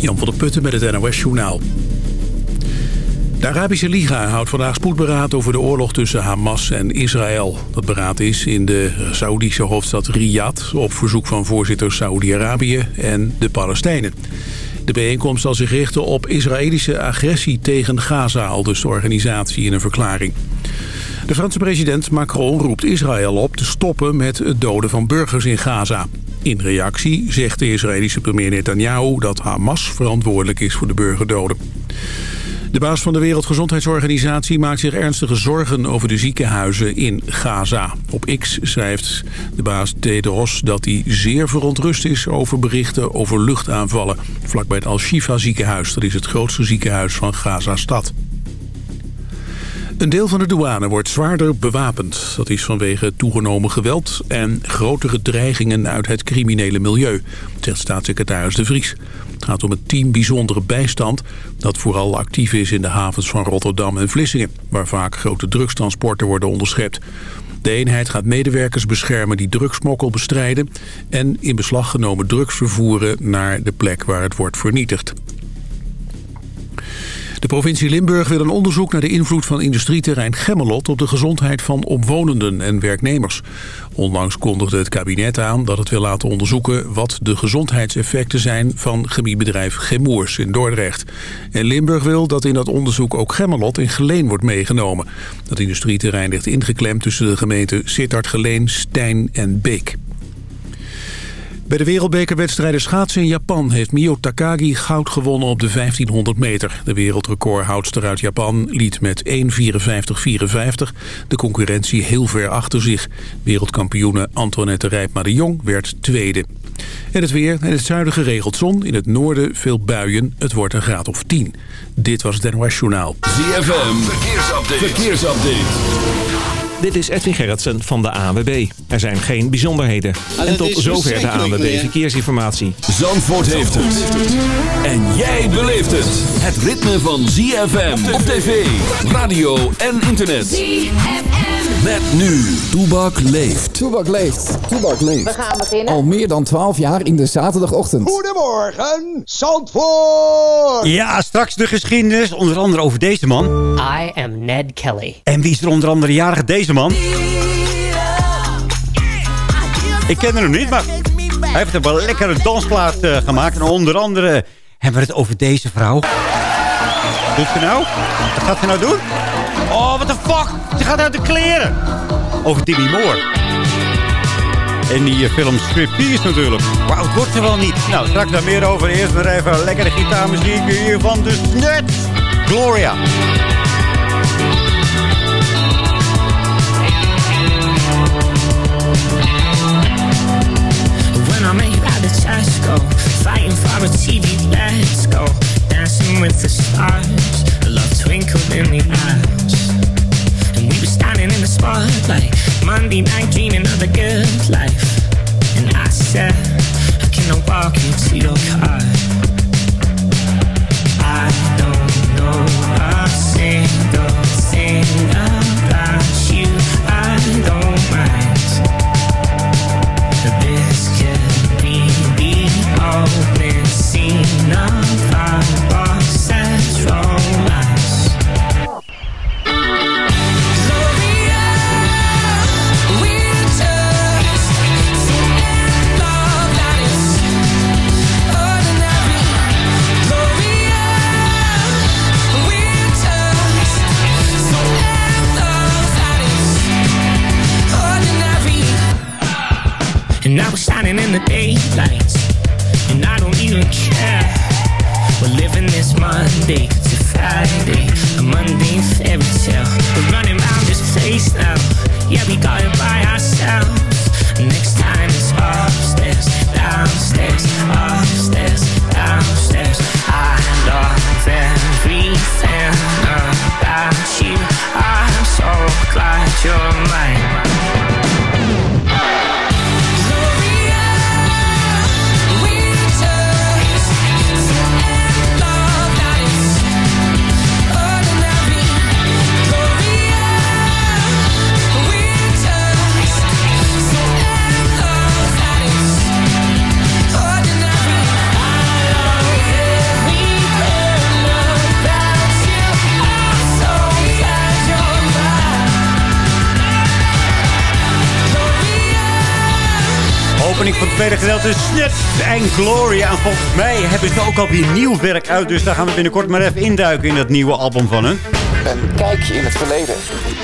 Jan van der Putten met het NOS Journaal. De Arabische Liga houdt vandaag spoedberaad over de oorlog tussen Hamas en Israël. Dat beraad is in de Saoedische hoofdstad Riyadh... op verzoek van voorzitter Saoedi-Arabië en de Palestijnen. De bijeenkomst zal zich richten op Israëlische agressie tegen Gaza... al dus de organisatie in een verklaring. De Franse president Macron roept Israël op te stoppen met het doden van burgers in Gaza. In reactie zegt de Israëlische premier Netanyahu dat Hamas verantwoordelijk is voor de burgerdoden. De baas van de Wereldgezondheidsorganisatie maakt zich ernstige zorgen over de ziekenhuizen in Gaza. Op X schrijft de baas Tedros dat hij zeer verontrust is over berichten over luchtaanvallen. Vlakbij het Al-Shifa ziekenhuis, dat is het grootste ziekenhuis van Gaza-stad. Een deel van de douane wordt zwaarder bewapend. Dat is vanwege toegenomen geweld en grotere dreigingen uit het criminele milieu, zegt staatssecretaris De Vries. Het gaat om het team bijzondere bijstand dat vooral actief is in de havens van Rotterdam en Vlissingen, waar vaak grote drugstransporten worden onderschept. De eenheid gaat medewerkers beschermen die drugsmokkel bestrijden en in beslag genomen drugs vervoeren naar de plek waar het wordt vernietigd. De provincie Limburg wil een onderzoek naar de invloed van industrieterrein Gemmelot op de gezondheid van omwonenden en werknemers. Onlangs kondigde het kabinet aan dat het wil laten onderzoeken wat de gezondheidseffecten zijn van chemiebedrijf Gemoers in Dordrecht. En Limburg wil dat in dat onderzoek ook Gemmelot in Geleen wordt meegenomen. Dat industrieterrein ligt ingeklemd tussen de gemeenten Sittard-Geleen, Stijn en Beek. Bij de wereldbekerwedstrijden schaatsen in Japan heeft Mio Takagi goud gewonnen op de 1500 meter. De wereldrecordhoudster uit Japan liet met 1.54.54 de concurrentie heel ver achter zich. Wereldkampioene Antoinette Rijpma de Jong werd tweede. En het weer. In het zuiden geregeld zon. In het noorden veel buien. Het wordt een graad of 10. Dit was het NOS Journaal. ZFM. Verkeersupdate. Verkeersupdate. Dit is Edwin Gerritsen van de ANWB. Er zijn geen bijzonderheden. En tot zover de ANWB Verkeersinformatie. Zandvoort heeft het. En jij beleeft het. Het ritme van ZFM op tv, radio en internet. ZFM. Met nu. Toebak leeft. Toebak leeft. Toebak leeft. We gaan beginnen. Al meer dan 12 jaar in de zaterdagochtend. Goedemorgen, Zandvoort. Ja, straks de geschiedenis. Onder andere over deze man. I am Ned Kelly. En wie is er onder andere jarig deze man. Ik ken hem niet, maar hij heeft een wel lekkere dansplaat uh, gemaakt. En onder andere hebben we het over deze vrouw. Doet ze nou? Wat gaat ze nou doen? Oh, what the fuck? Ze gaat uit de kleren. Over Timmy Moore. En die uh, film Striptease natuurlijk. Wauw, het wordt er wel niet. Nou, straks daar meer over. Eerst maar even lekkere gitaarmuziek hier van de Net. Gloria. Tesco, fighting for a TV, let's go. Dancing with the stars, a love twinkled in the eyes. And we were standing in the spotlight, Monday night dreaming of the good life. And I said, I walk you to your car? I don't know a single thing about you. En Gloria. En volgens mij hebben ze ook alweer nieuw werk uit. Dus daar gaan we binnenkort maar even induiken in dat nieuwe album van hun. Een kijkje in het verleden.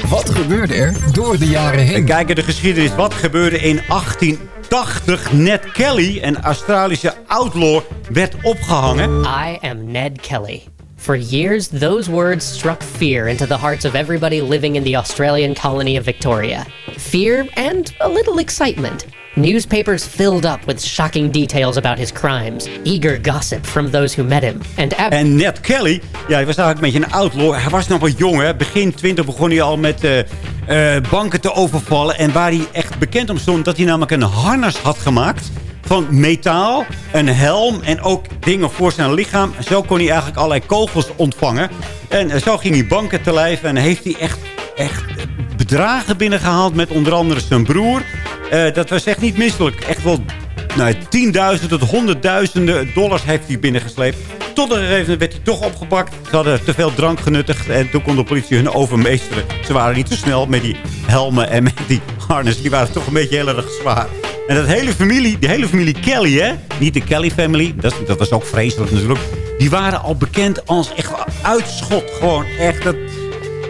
Wat gebeurde er door de jaren En heen? kijken de geschiedenis. Wat gebeurde in 1880? Ned Kelly, een Australische outlaw, werd opgehangen. I am Ned Kelly. For years, those words struck fear into the hearts of everybody living in the Australian colony of Victoria. Fear and a little excitement. Newspapers filled up with shocking details about his crimes, eager gossip from those who met him, and En Ned Kelly, ja, hij was eigenlijk een beetje een outlaw. Hij was nog wel jong, hè. Begin 20 begon hij al met eh, eh, banken te overvallen. En waar hij echt bekend om stond, dat hij namelijk een harnas had gemaakt van metaal, een helm en ook dingen voor zijn lichaam. Zo kon hij eigenlijk allerlei kogels ontvangen. En eh, zo ging hij banken te lijf en heeft hij echt, echt bedragen binnengehaald met onder andere zijn broer. Eh, dat was echt niet misselijk. Echt wel nou, tienduizenden tot honderdduizenden dollars heeft hij binnengesleept. Tot een gegeven moment werd hij toch opgepakt. Ze hadden te veel drank genuttigd en toen kon de politie hun overmeesteren. Ze waren niet zo snel met die helmen en met die harness. Die waren toch een beetje heel erg zwaar. En dat hele familie, die hele familie Kelly, hè? Niet de Kelly family, dat, dat was ook vreselijk natuurlijk. Die waren al bekend als echt uitschot. Gewoon echt, dat,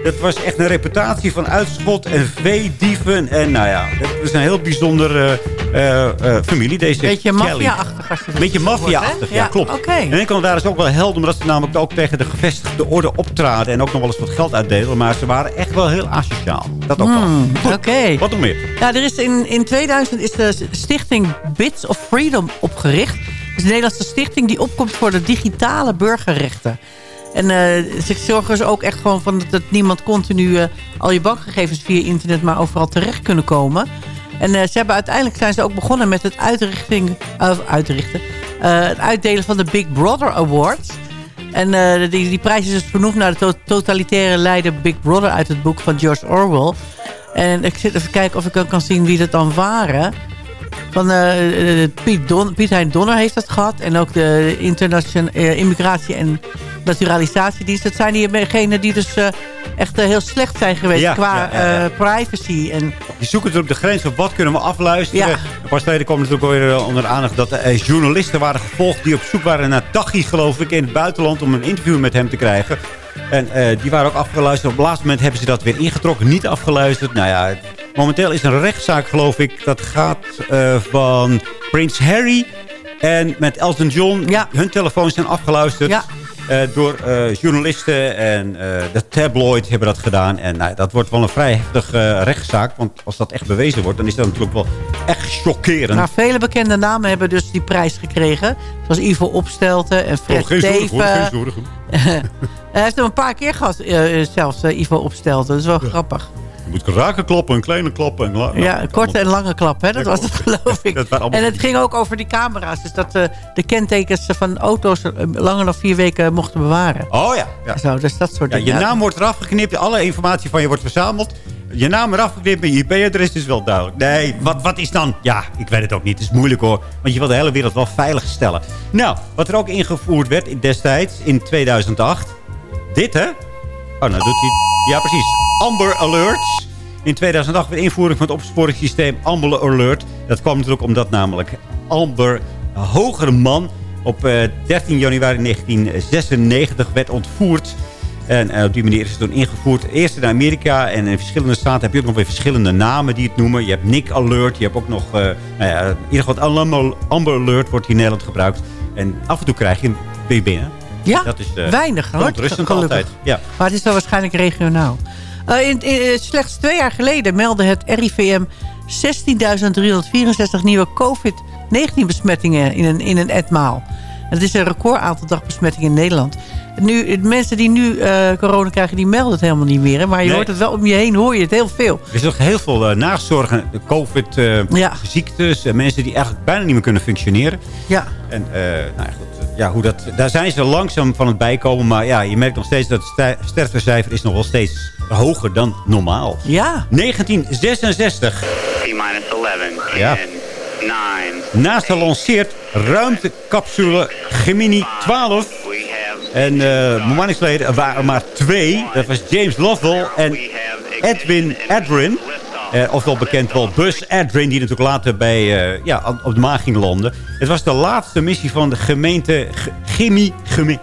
dat was echt een reputatie van uitschot en veedieven. En nou ja, dat is een heel bijzondere eh, eh, familie, deze Beetje maffia-achtig. als je Een beetje het maffia-achtig, ja, klopt. En ik kan daar is ook wel helder, omdat ze namelijk ook tegen de gevestigde orde optraden. En ook nog wel eens wat geld uitdelen. Maar ze waren echt wel heel asociaal. Dat ook Hmm, wel. Oké. Wat nog meer? Ja, er is in, in 2000 is de stichting Bits of Freedom opgericht. Het is een Nederlandse stichting die opkomt voor de digitale burgerrechten. En eh, ze zorgen dus ook echt gewoon van dat, niemand continu eh, al je bankgegevens via internet maar overal terecht kunnen komen. En eh, ze hebben uiteindelijk zijn ze ook begonnen met het uitrichting, uitrichten, het uitdelen van de Big Brother Awards. En die, die prijs is dus vernoemd naar de to- totalitaire leider Big Brother uit het boek van George Orwell. En ik zit even kijken of ik kan zien wie dat dan waren. Van Piet, Don, Piet Hein Donner heeft dat gehad. En ook de internationale immigratie en naturalisatiedienst. Dat zijn diegenen die dus eh, echt eh, heel slecht zijn geweest Ja, qua ja, ja, ja. eh, privacy. En Die zoeken natuurlijk de grens van wat kunnen we afluisteren. Een paar geleden kwam natuurlijk alweer onder de aandacht dat er journalisten waren gevolgd... die op zoek waren naar Tachi, geloof ik, in het buitenland... om een interview met hem te krijgen. En die waren ook afgeluisterd. Op het laatste moment hebben ze dat weer ingetrokken. Niet afgeluisterd. Nou ja, momenteel is er een rechtszaak, geloof ik. Dat gaat van Prins Harry en met Elton John. Ja. Hun telefoons zijn afgeluisterd. Ja. Eh, door eh, journalisten en eh, de tabloid hebben dat gedaan. En nou, dat wordt wel een vrij heftige rechtszaak. Want als dat echt bewezen wordt, dan is dat natuurlijk wel echt chockerend. nou, vele bekende namen hebben dus die prijs gekregen. Zoals Ivo Opstelten en Fred Oh, geen zorgen, hoor, geen zorgen. Hij heeft hem een paar keer gehad, eh, zelfs Ivo Opstelten. Dat is wel grappig. Je moet raken kloppen, een kleine kloppen. En nou, Ja, een korte en lange klap, hè? dat Ja, was het geloof ik. Allemaal- En het ging ook over die camera's. Dus dat eh, de kentekens van auto's eh, langer dan vier weken mochten bewaren. Oh ja. ja. Zo, dus dat soort ja. dingen. Je naam wordt eraf geknipt, alle informatie van je wordt verzameld. Je naam eraf geknipt, maar je IP-adres is wel duidelijk. Nee, wat, wat is dan? Ja, ik weet het ook niet. Het is moeilijk hoor. Want je wil de hele wereld wel veilig stellen. Nou, wat er ook ingevoerd werd destijds, in 2008. Dit hè? Oh, nou doet hij... Ja, precies. Amber Alerts. In 2008 werd invoering van het opsporingssysteem Amber Alert. Dat kwam natuurlijk omdat namelijk Amber, een hogere man... op eh, 13 januari 1996 werd ontvoerd. En eh, op die manier is het toen ingevoerd. Eerst in Amerika en in verschillende staten heb je ook nog weer verschillende namen die het noemen. Je hebt Nick Alert, je hebt ook nog... eh, nou ja, in ieder geval Amber Alert wordt hier in Nederland gebruikt. En af en toe krijg je hem weer binnen. Ja, Dat is eh, weinig hoor. gelukkig. altijd. Ja. Maar het is dan waarschijnlijk regionaal. Eh, in, in- eh, slechts twee jaar geleden meldde het RIVM 16.364 nieuwe COVID-19 besmettingen in een, in een etmaal. Dat is een record aantal dagbesmettingen in Nederland. Nu, mensen die nu eh, corona krijgen, die melden het helemaal niet meer. Hè? Maar je Nee. hoort het wel om je heen, hoor je het heel veel. Er is nog heel veel uh, nazorgen, COVID-ziektes. Ja. mensen die eigenlijk bijna niet meer kunnen functioneren. Ja, En nou ja, goed, ja, hoe dat, daar zijn ze langzaam van het bijkomen. Maar ja, je merkt nog steeds dat het ster- sterftecijfer is nog wel steeds hoger dan normaal. ja. 1966. T-minus 11, Ja. 10, 9. NASA lanceert ruimtecapsule Gemini 12. We have En uh, waren maar twee. Dat was James Lovell en Edwin Edrin. Eh, ofwel bekend wel Buzz Aldrin, die natuurlijk later bij, eh, ja, op de maan ging landen. Het was de laatste missie van de gemeente Chemie, Chemie,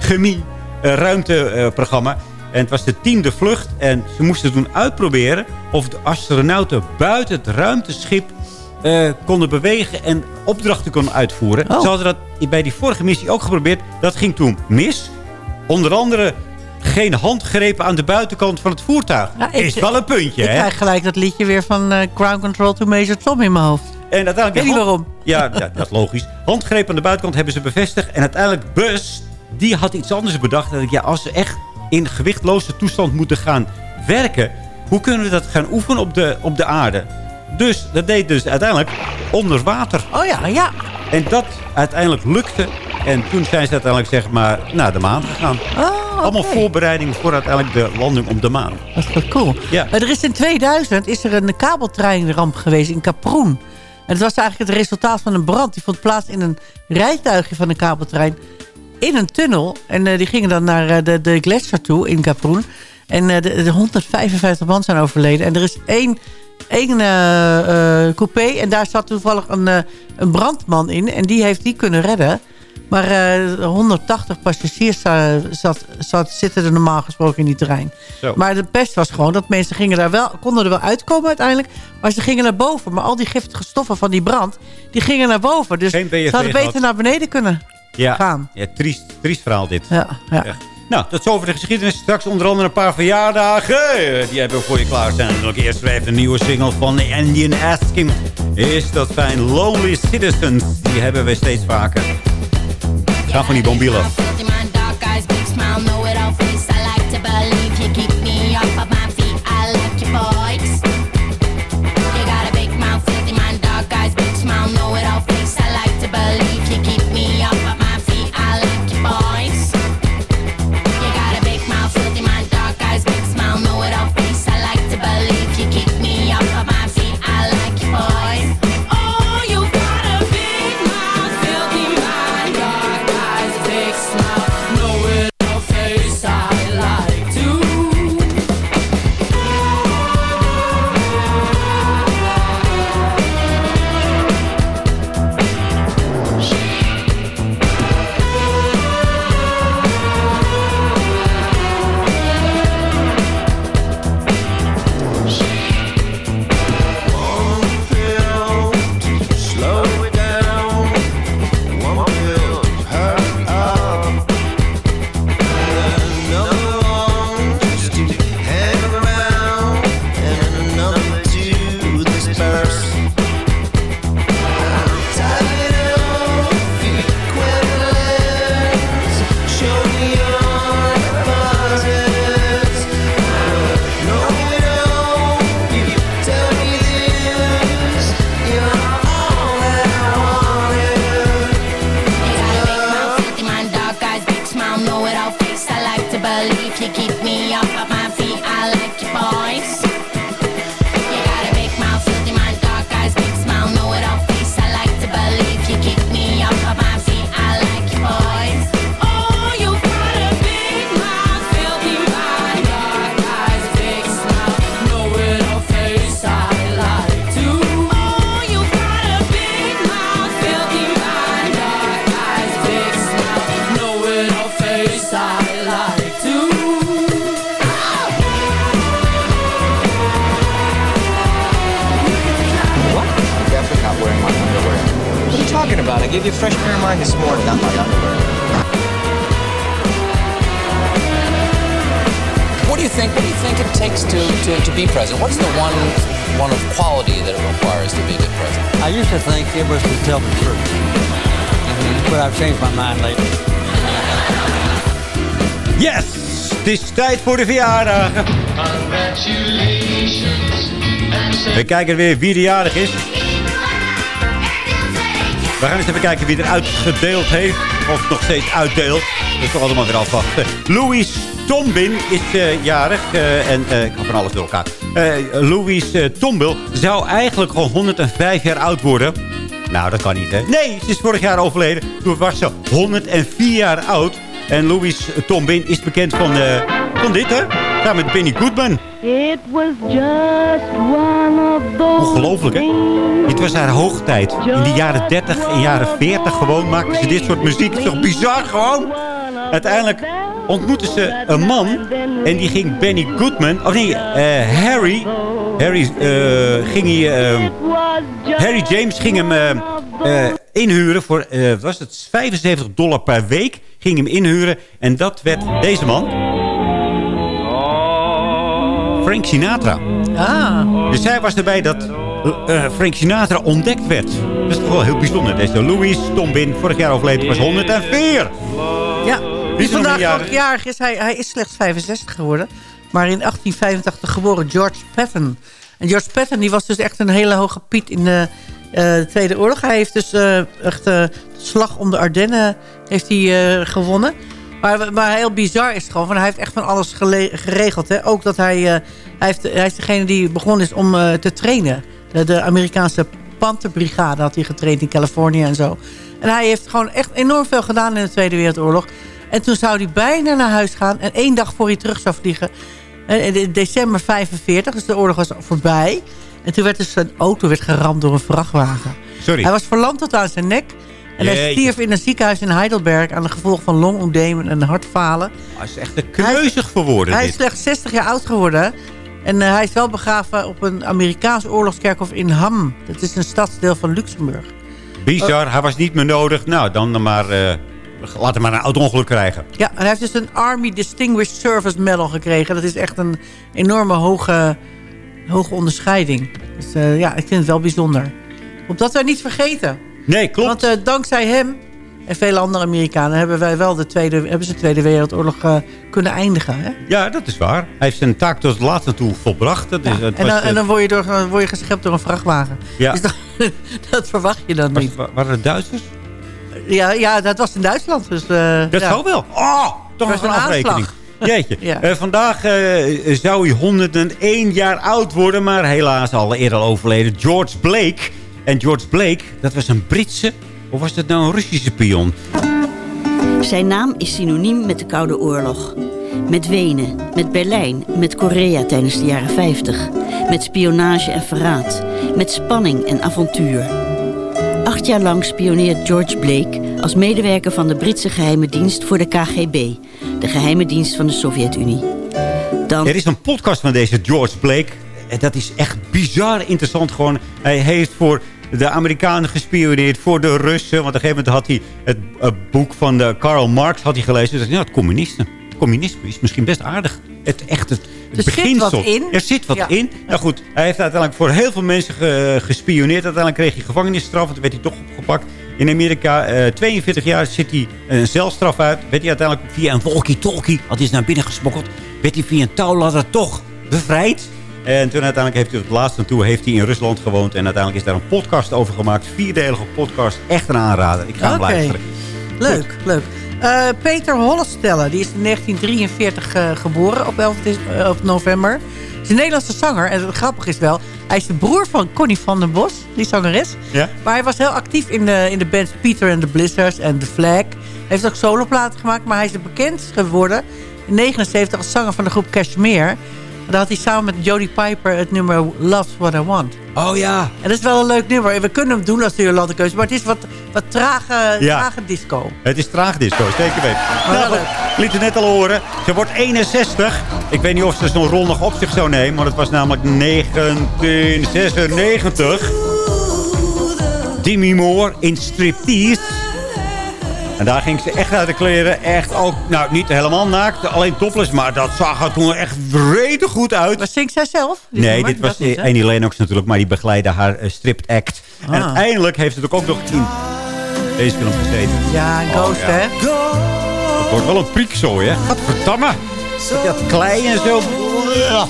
Chemie eh, ruimteprogramma. en het was de tiende vlucht. En ze moesten toen uitproberen of de astronauten buiten het ruimteschip konden bewegen en opdrachten konden uitvoeren. Oh. Ze hadden dat bij die vorige missie ook geprobeerd. Dat ging toen mis. Onder andere geen handgrepen aan de buitenkant van het voertuig. Ik- is wel een puntje, Ik hè? krijg gelijk dat liedje weer van eh, Ground Control to Major Tom in mijn hoofd. En uiteindelijk Weet je hand- waarom? Ja, ja, dat is logisch. Handgreep aan de buitenkant hebben ze bevestigd. En uiteindelijk Bus, die had iets anders bedacht. Dat ik, ja, als ze echt in gewichtloze toestand moeten gaan werken... hoe kunnen we dat gaan oefenen op de, op de aarde? Dus dat deed dus uiteindelijk onder water. Oh ja, ja. En dat uiteindelijk lukte. En toen zijn ze uiteindelijk zeg maar naar de maan gegaan. Oh, Allemaal voorbereiding voor uiteindelijk de landing op de maan. Dat is wel cool. Ja. Maar er is in 2000 is er een kabeltreinramp geweest in Kaproen. En het was eigenlijk het resultaat van een brand. Die vond plaats in een rijtuigje van een kabeltrein in een tunnel. En eh, die gingen dan naar eh, de, de gletsjer toe in Kaproen. En eh, de, de 155 man zijn overleden. En er is één, één eh, eh, coupé. En daar zat toevallig een, eh, een brandman in. En die heeft die kunnen redden. Maar eh, 180 passagiers zat, zat, zitten er normaal gesproken in die trein. Zo. Maar de pest was gewoon dat mensen gingen daar wel, konden er wel uitkomen uiteindelijk. Maar ze gingen naar boven. Maar al die giftige stoffen van die brand, die gingen naar boven. Dus ze hadden beter naar beneden kunnen Ja, gaan. ja triest, triest verhaal dit. Ja, ja. Echt. Nou, tot zover de geschiedenis. Straks onder andere een paar verjaardagen. Eh, Die hebben we voor je klaarstaan. En ook eerst even een nieuwe single van The Indian Asking. Is dat fijn. Lonely Citizens. Die hebben we steeds vaker. Gaan van die bombielen. Voor de verjaardagen. We kijken weer wie de jarig is. We gaan eens even kijken wie er uitgedeeld heeft. Of nog steeds uitdeelt. Dat is toch allemaal weer afwachten. Louis Tombin is eh, jarig. eh, en eh, ik heb van alles door elkaar. Louis Tombil zou eigenlijk gewoon 105 jaar oud worden. Nou, dat kan niet, hè? Nee, ze is vorig jaar overleden. Toen was ze 104 jaar oud. En Louis Tombin is bekend van, eh, van dit, hè? Samen met Benny Goodman. It was just one of those Ongelooflijk, hè? Dit was haar hoogtijd. In de jaren 30 en jaren 40 gewoon maakten ze dit soort muziek. Toch bizar gewoon? Uiteindelijk ontmoetten ze een man. En die ging Benny Goodman... Oh nee, eh, Harry... Harry eh, ging hij... eh, Harry James ging hem inhuren voor... was het 75 dollar per week. Ging hem inhuren. En dat werd deze man. Frank Sinatra. Ah. Dus zij was erbij dat eh, Frank Sinatra ontdekt werd. Dat is toch wel heel bijzonder. Deze Louis Tombin, vorig jaar overleden, was 104. Ja, Wie die is vandaag jarig? jarig is. Hij, hij is slechts 65 geworden. Maar in 1885 geboren George Patton. En George Patton die was dus echt een hele hoge piet in de eh, Tweede Oorlog. Hij heeft dus eh, echt de slag om de Ardennen heeft hij, gewonnen. Maar, maar heel bizar is het gewoon. Van, hij heeft echt van alles geregeld. Hè? Ook dat hij, eh, hij, heeft, hij is degene die begonnen is om eh, te trainen. De, de Amerikaanse Pantherbrigade had hij getraind in Californië en zo. En hij heeft gewoon echt enorm veel gedaan in de Tweede Wereldoorlog. En toen zou hij bijna naar huis gaan. En één dag voor hij terug zou vliegen. eh, In december 45, dus de oorlog was voorbij. En toen werd dus zijn auto werd geramd door een vrachtwagen. Sorry. Hij was verlamd tot aan zijn nek. En hij stierf in een ziekenhuis in Heidelberg... aan de gevolgen van longoedemen en hartfalen. Hij is echt een kneuzig voor woorden, Hij is slechts 60 jaar oud geworden. En eh, hij is wel begraven op een Amerikaans oorlogskerkhof in Ham. Dat is een stadsdeel van Luxemburg. Bizar, hij was niet meer nodig. Nou, dan, maar... eh, laat hem maar een auto-ongeluk krijgen. Ja, en hij heeft dus een Army Distinguished Service Medal gekregen. Dat is echt een enorme hoge, hoge onderscheiding. Dus eh, ja, ik vind het wel bijzonder. Opdat wij niet vergeten. Nee, klopt. Want eh, dankzij hem en vele andere Amerikanen... hebben wij wel de Tweede, hebben ze de Tweede Wereldoorlog eh, kunnen eindigen. Hè? Ja, dat is waar. Hij heeft zijn taak tot het laatste toe volbracht. Dat is, En was, dan, en eh, dan word, je door, dan word je geschept door een vrachtwagen. Ja. Dus dat, dat verwacht je dan niet. waren het Duitsers? Ja, ja, dat was in Duitsland. Dus, Dat ja. zou wel. Oh, toch nog een was een afrekening. Jeetje. Ja. Vandaag zou hij 101 jaar oud worden, maar helaas al eerder overleden. George Blake. En George Blake, dat was een Britse, of was dat nou een Russische pion? Zijn naam is synoniem met de Koude Oorlog. Met Wenen, met Berlijn, met Korea tijdens de jaren 50. Met spionage en verraad. Met spanning en avontuur. Acht jaar lang spioneert George Blake als medewerker van de Britse geheime dienst voor de KGB. De geheime dienst van de Sovjet-Unie. Dan... Er is een podcast van deze George Blake. En Dat is echt bizar interessant gewoon. Hij heeft voor de Amerikanen gespioneerd, voor de Russen. Want op een gegeven moment had hij het eh, boek van de Karl Marx had hij gelezen. Dus ja, het communisme. Communisme is misschien best aardig. Het echt het, het Er zit beginsel. wat in. Er zit wat Ja. in. Nou goed, hij heeft uiteindelijk voor heel veel mensen ge- gespioneerd. Uiteindelijk kreeg hij gevangenisstraf. en Toen werd hij toch opgepakt. In Amerika, eh 42 jaar zit hij een celstraf uit. Werd hij uiteindelijk via een walkie-talkie, had hij eens naar binnen gesmokkeld. Werd hij via een touwladder toch bevrijd. En toen uiteindelijk heeft hij op het laatste toe heeft hij in Rusland gewoond. En uiteindelijk is daar een podcast over gemaakt. Vierdelige podcast. Echt een aanrader. Ik ga hem Oké. luisteren. Leuk, leuk. Eh, Peter Hollestelle, die is in 1943 eh, geboren op 11 dis- eh, november. Is een Nederlandse zanger. En het grappige is wel, hij is de broer van Connie van den Bos, die zangeres. Ja? Maar hij was heel actief in de, in de bands Peter and the Blizzards en The Flag. Hij heeft ook soloplaten gemaakt, maar hij is bekend geworden in 79 als zanger van de groep Cashmere. Daar had hij samen met Jodie Piper het nummer Love's What I Want. Oh ja. En dat is wel een leuk nummer. We kunnen hem doen als de Jolandekeuze, maar het is wat, wat trage, Ja. trage disco. Het is traagdisco, zeker weten. Nou, ik liet het net al horen. Ze wordt 61. Ik weet niet of ze zo'n rol nog op zich zou nemen. Want het was namelijk 1996. Demi Moore in Striptease. En daar ging ze echt uit de kleren. Echt ook, nou niet helemaal naakt. Alleen topless. Maar dat zag er toen echt vrede goed uit. Maar zingt zij zelf? dit Nee, nummer? dit was niet? Annie Lennox natuurlijk. Maar die begeleidde haar eh, stripped act. En Ah. uiteindelijk heeft ze ook nog in deze film gezeten. Ja, een Ghost, Oh, ja. hè? Het wordt wel een priekzooi, hè? Gadverdamme. Dat dat klei en zo. Ja.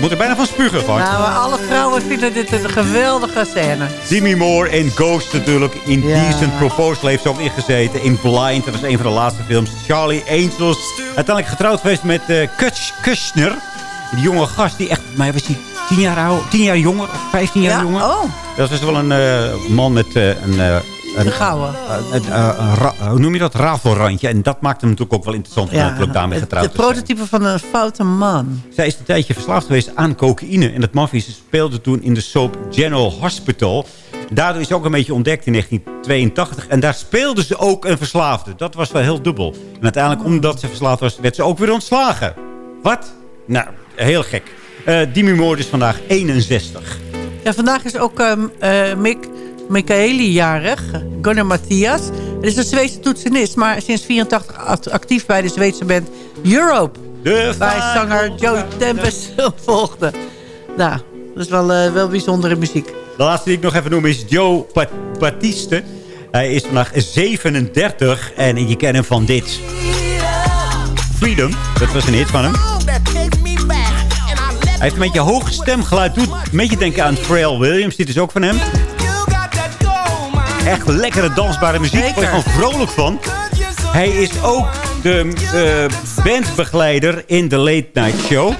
Moet er bijna van spugen, van. Nou, alle vrouwen vinden dit een geweldige scène. Demi Moore in Ghost natuurlijk. In Ja. Decent Proposal heeft ze ook ingezeten. In Blind, dat was een van de laatste films. Charlie Angels. Uiteindelijk getrouwd geweest met Kutch Kushner. Die jonge gast die echt... Maar was hij 10 jaar oud? 10 jaar jonger? Of 15 jaar Ja? jonger? Oh. Dat was wel een eh, man met eh, een... eh, een, De gouden. een, eh, een ra- hoe noem je dat? Rafelrandje. En dat maakt hem natuurlijk ook wel interessant. Ja, natuurlijk daarmee getrouwd het te zijn. prototype van een foute man. Zij is een tijdje verslaafd geweest aan cocaïne. En dat mafie Ze speelde toen in de soap General Hospital. Daardoor is ze ook een beetje ontdekt in 1982. En daar speelde ze ook een verslaafde. Dat was wel heel dubbel. En uiteindelijk, omdat ze verslaafd was, werd ze ook weer ontslagen. Wat? Nou, heel gek. Eh Dimi Moore is vandaag 61. Ja, vandaag is ook eh, Mick Michaeli jarig. Gunnar Matthias. Het is een Zweedse toetsenist, maar sinds 84 act- actief bij de Zweedse band Europe. De Waar zanger Joe Tempest volgde. Nou, dat is wel, eh, wel bijzondere muziek. De laatste die ik nog even noem is Joe Pat Batiste. Hij is vandaag 37 en je kent hem van dit. Freedom, dat was een hit van hem. Hij heeft een beetje hoge stemgeluid. Doet een beetje denken aan Pharrell Williams. Dit is ook van hem. Echt lekkere dansbare muziek. Daar word je gewoon vrolijk van. Hij is ook de eh, bandbegeleider in de Late Night Show.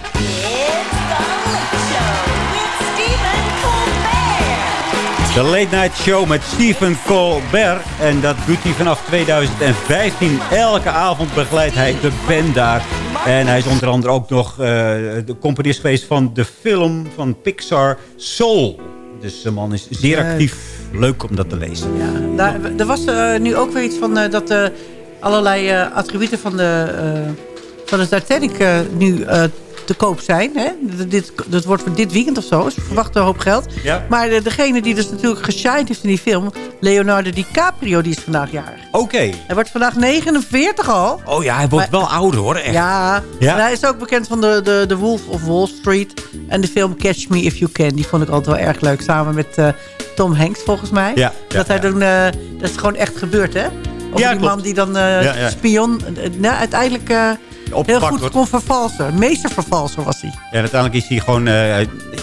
De Late Night Show met Stephen Colbert. En dat doet hij vanaf 2015. Elke avond begeleidt hij de band daar. En hij is onder andere ook nog eh, de componist geweest van de film van Pixar Soul. Dus de man is zeer actief. Leuk om dat te lezen. Daar, er was eh, nu ook weer iets van eh, dat eh, allerlei attributen van de, van de Titanic nu te koop zijn. Hè? Dat- Dit, dat wordt voor dit weekend of zo. Ze verwachten een hoop geld. Ja. Maar de- degene die dus natuurlijk geshined heeft in die film... Leonardo DiCaprio, die is vandaag jarig. Oké. Hij wordt vandaag 49 al. Oh ja, hij wordt wel ouder hoor. Echt. Ja, Ja? En hij is ook bekend van de, de, de Wolf of Wall Street. En de film Catch Me If You Can. Die vond ik altijd wel erg leuk. Samen met Tom Hanks volgens mij. Ja, dat hij toen, eh, dat is gewoon echt gebeurd hè? Ja, die klopt. man die dan eh, spion... eh, nou, uiteindelijk heel goed wordt. kon vervalsen. Meestervervalser was hij. En uiteindelijk is hij gewoon,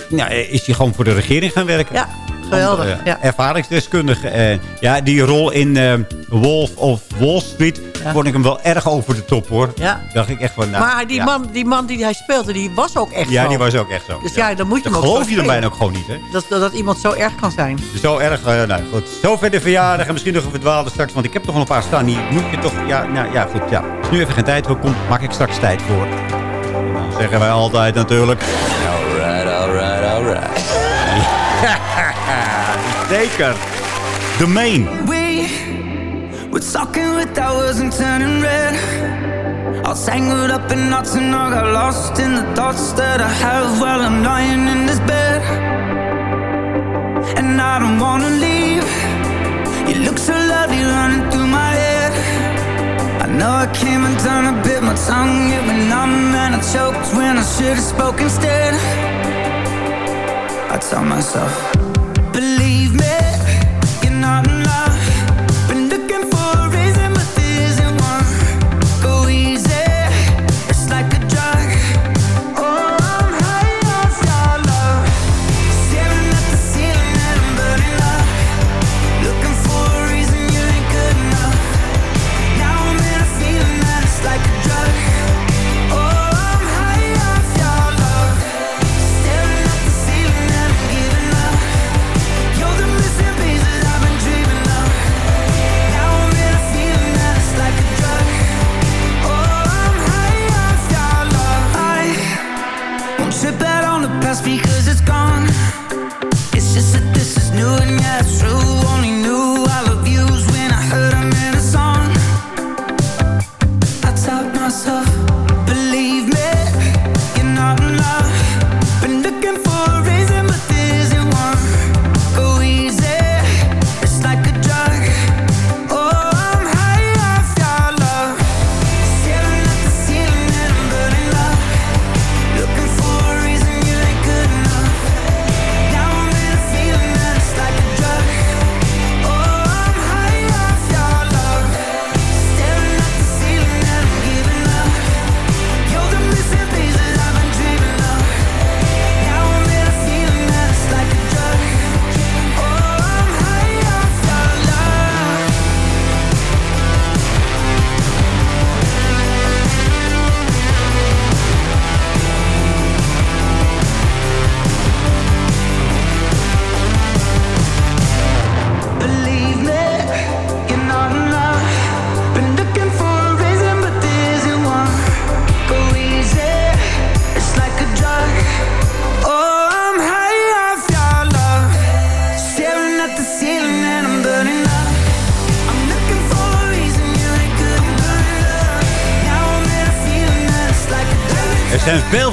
ja, is hij gewoon voor de regering gaan werken. Ja, geweldig. Eh, ja. Ervaringsdeskundige. En ja, die rol in eh, Wolf of Wall Street Ja. vond ik hem wel erg over de top hoor. Ja. Dacht ik echt van, nou, maar die, ja. man, die man die hij speelde, die was ook echt Ja, zo. die was ook echt zo. Dus ja, dan moet je Dat hem ook geloof zo je dan spelen. bijna ook gewoon niet, hè? Dat, dat, dat iemand zo erg kan zijn. Zo erg, eh, nou goed. Zover de verjaardag en misschien nog een verdwaalde straks. Want ik heb toch nog een paar staan. Die moet je toch, ja, nou ja, goed, ja. Als nu even geen tijd voor komt, maak ik straks tijd voor. En dan zeggen wij altijd natuurlijk... Alright, alright, alright. Zeker. The Main. We were talking with hours and turning red. All tangled up in knots and I got lost in the thoughts that I have while I'm lying in this bed. And I don't wanna leave. You look so lovely running through my head. I know I came undone, I bit my tongue, it went numb and I choked when I should have spoken instead. I tell myself,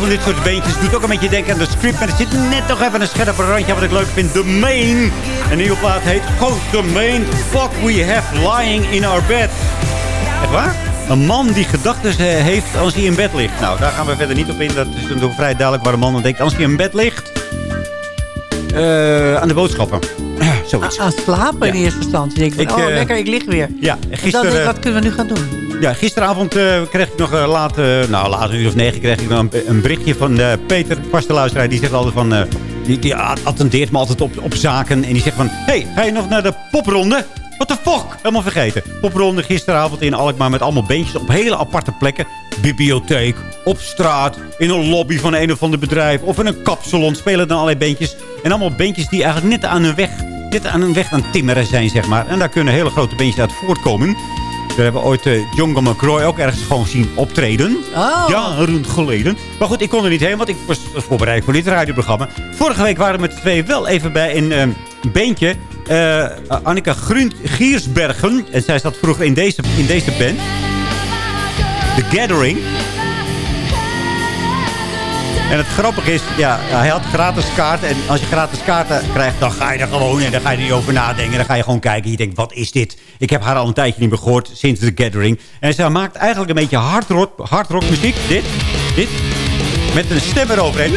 van dit soort beentjes. Doet ook een beetje denken aan de script. Maar er zit net nog even een scherpe randje wat ik leuk vind. The Main. Een nieuwe plaat heet Go The Main. Fuck we have lying in our bed. Echt waar? Een man die gedachten eh, heeft als hij in bed ligt. Nou, daar gaan we verder niet op in. Dat is natuurlijk vrij duidelijk waar een man denkt. Als hij in bed ligt... eh, aan de boodschappen. Zoiets. Aan slapen in eerste instantie. Denk ik, Ik, oh, eh, lekker, ik lig weer. Ja, En dan gisteren... denk ik, wat kunnen we nu gaan doen? Ja, gisteravond eh, kreeg ik nog uh, laat, eh, nou, laat uur of negen kreeg ik nog een, een berichtje van Peter, vaste. Die zegt altijd van, die, die attendeert me altijd op, op zaken. En die zegt van, hey, ga je nog naar de popronde? What the fuck? Helemaal vergeten. Popronde gisteravond in Alkmaar met allemaal beentjes op hele aparte plekken. Bibliotheek, op straat, in een lobby van een of ander bedrijf. Of in een kapsalon spelen dan allerlei beentjes. En allemaal beentjes die eigenlijk net aan hun weg, net aan hun weg aan timmeren zijn, zeg maar. En daar kunnen hele grote beentjes uit voortkomen. We hebben ooit uh, Django McCroy ook ergens gewoon zien optreden. Oh. Jaren geleden. Maar goed, ik kon er niet heen, want ik was voorbereid voor dit radioprogramma. Vorige week waren we met twee wel even bij een um, beentje. Uh, Annika Grun Giersbergen. En zij zat vroeger in deze, in deze band. The Gathering. En het grappige is, ja, hij had gratis kaarten. En als je gratis kaarten krijgt, dan ga je er gewoon en dan ga je er niet over nadenken. Dan ga je gewoon kijken. Je denkt, wat is dit? Ik heb haar al een tijdje niet meer gehoord sinds The Gathering. En zij maakt eigenlijk een beetje hardrock, hardrock muziek. Dit, dit. Met een stem eroverheen.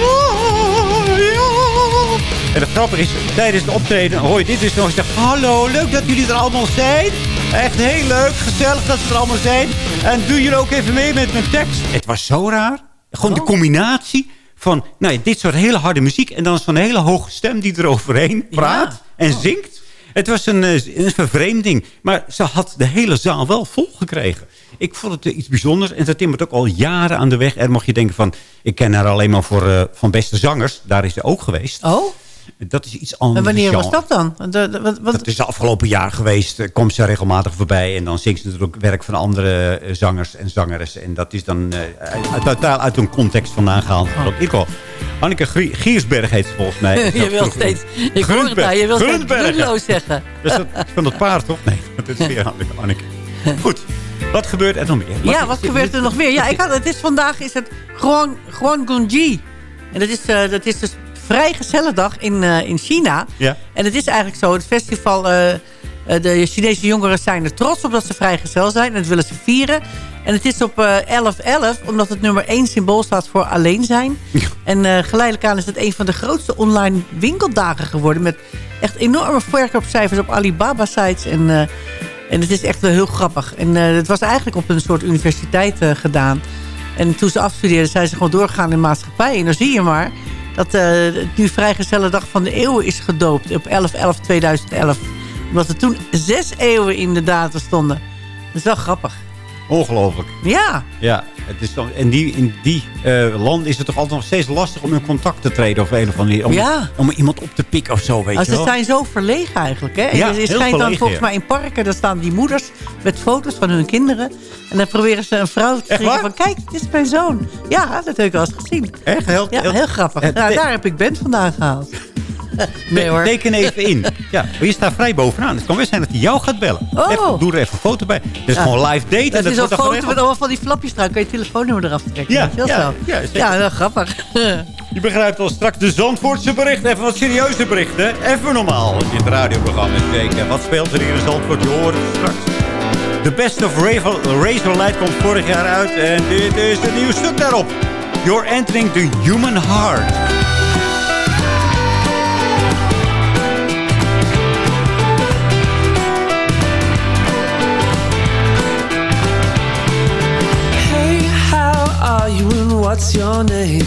En het grappige is, tijdens het optreden hoor je dit dus nog eens zeggen... Hallo, leuk dat jullie er allemaal zijn. Echt heel leuk, gezellig dat ze er allemaal zijn. En doe jullie ook even mee met mijn tekst. Het was zo raar. Gewoon de combinatie van nou ja, dit soort hele harde muziek... en dan zo'n hele hoge stem die er overheen praat ja. en oh. zingt. Het was een, een vervreemding. Maar ze had de hele zaal wel vol gekregen. Ik vond het iets bijzonders. En ze timmert ook al jaren aan de weg. En mocht je denken van... ik ken haar alleen maar voor, uh, van beste zangers. Daar is ze ook geweest. Oh? Dat is iets anders. En wanneer was dat dan? De, de, wat, wat... Dat is de afgelopen jaar geweest. Uh, komt ze regelmatig voorbij. En dan zingt ze natuurlijk werk van andere uh, zangers en zangeressen. En dat is dan uh, totaal uit hun context vandaan gehaald. Oh. Ik wel. Anneke Giersberg heet ze volgens mij. je wil steeds... Ik hoor het nou, je wil steeds zeggen. Dus dat van dat paard, toch? Nee, dat is weer Anneke. Goed. Wat gebeurt er nog meer? Wat ja, wat gebeurt er nog meer? Ja, ik had, het is vandaag is het Huang, Gunji. En dat is, uh, dat is dus vrijgezelle dag in, uh, in China. Ja. En het is eigenlijk zo, het festival... Uh, de Chinese jongeren zijn er trots op dat ze vrijgezel zijn. En dat willen ze vieren. En het is op 11-11, omdat het nummer 1 symbool staat voor alleen zijn. En geleidelijk aan is het een van de grootste online winkeldagen geworden. Met echt enorme verkoopcijfers op Alibaba-sites. En, en het is echt wel heel grappig. En het was eigenlijk op een soort universiteit gedaan. En toen ze afstudeerden, zijn ze gewoon doorgegaan in maatschappij. En dan zie je maar dat het nu vrijgezelle dag van de eeuw is gedoopt op 11-11-2011. Omdat er toen zes eeuwen in de data stonden. Dat is wel grappig. Ongelooflijk. Ja. Ja, het is dan, en die, in die uh, landen is het toch altijd nog steeds lastig om in contact te treden. Of een of andere om, ja. om iemand op te pikken of zo, weet Als je wel. Ze zijn zo verlegen eigenlijk. Hè? Ja, je schijnt dan volgens mij in parken, daar staan die moeders met foto's van hun kinderen. En dan proberen ze een vrouw te zeggen van, kijk, dit is mijn zoon. Ja, dat heb ik wel eens gezien. Echt? Heel, ja, heel, heel grappig. Nou, daar heb ik Ben vandaan gehaald. Nee, hoor. Teken even in. Ja, je staat vrij bovenaan. Het kan best zijn dat hij jou gaat bellen. Oh. Even, doe er even een foto bij. Dat is ja. gewoon live date. Dat, dat is een foto met allemaal van die flapjes eraan. Kan je telefoonnummer eraf trekken. Ja, ja, ja, ja, ja, wel grappig. Je begrijpt wel straks de Zandvoortse berichten. Even wat serieuze berichten. Even normaal in het radioprogramma spreken. Wat speelt er hier in Zandvoort? Je hoort het straks. The Best of Razor Light komt vorig jaar uit. En dit is een nieuw stuk daarop. You're entering the human heart. Are you and what's your name?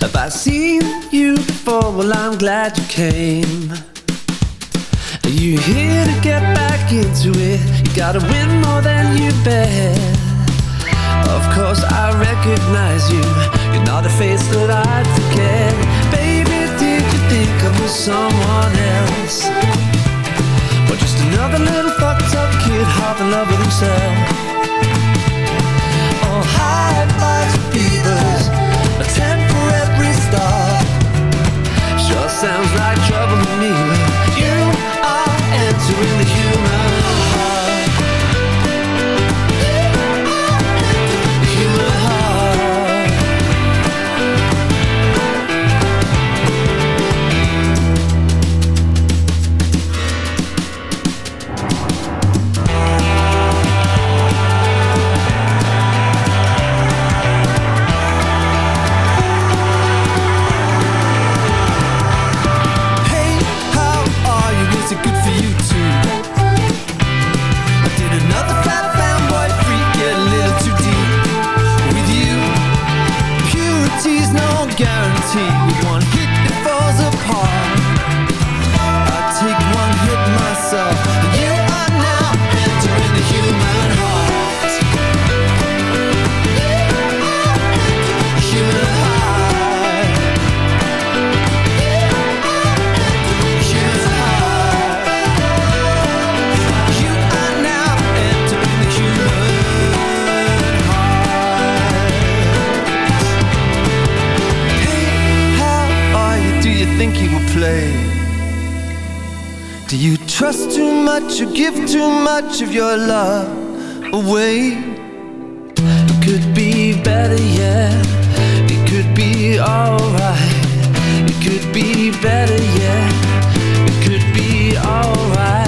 Have I seen you before? Well, I'm glad you came. Are you here to get back into it? You gotta win more than you bet. Of course, I recognize you. You're not a face that I'd forget. Baby, did you think I was someone else? Or just another little fucked up kid half in love with himself? High play. Do you trust too much or give too much of your love away? It could be better, yeah It could be alright. It could be better, yeah It could be alright.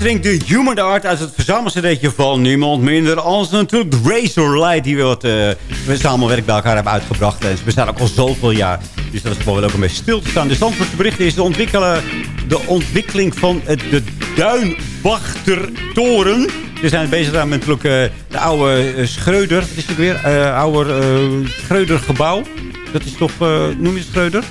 Entering the human art uit het verzamelcd'tje van niemand minder als natuurlijk Razor Light. Die we wat uh, verzamelwerk bij elkaar hebben uitgebracht. En ze bestaan ook al zoveel jaar. Dus dat is gewoon wel leuk om mee stil te staan. De Zandvoortse berichten is de, ontwikkelen, de ontwikkeling van de Duinwachtertoren. We zijn bezig daar met uh, de oude uh, Schreuder. Wat is het weer? Oude Schreudergebouw. Dat is toch, noem je het Schreuder?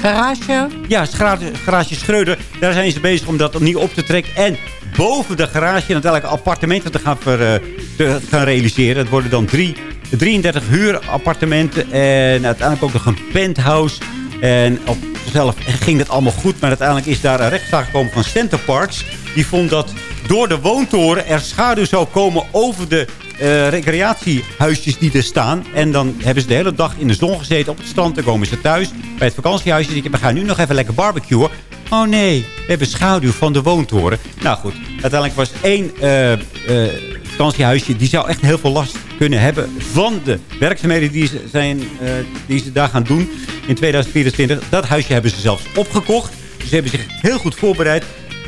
Garage? Ja, garage, garage Schreuder. Daar zijn ze bezig om dat opnieuw op te trekken. En boven de garage uiteindelijk appartementen te gaan, uh, te gaan realiseren. Het worden dan drie, 33 huurappartementen. En uiteindelijk ook nog een penthouse. En op zichzelf ging dat allemaal goed. Maar uiteindelijk is daar een rechtszaak gekomen van Center Parks. Die vond dat door de woontoren er schaduw zou komen over de uh, recreatiehuisjes die er staan. En dan hebben ze de hele dag in de zon gezeten op het strand. Dan komen ze thuis bij het vakantiehuisje. En we gaan nu nog even lekker barbecuen. Oh nee, we hebben schaduw van de woontoren. Nou goed, uiteindelijk was één uh, vakantiehuisje... die zou echt heel veel last kunnen hebben van de werkzaamheden die ze, zijn, die ze daar gaan doen in 2024. Dat huisje hebben ze zelfs opgekocht. Dus ze hebben zich heel goed voorbereid.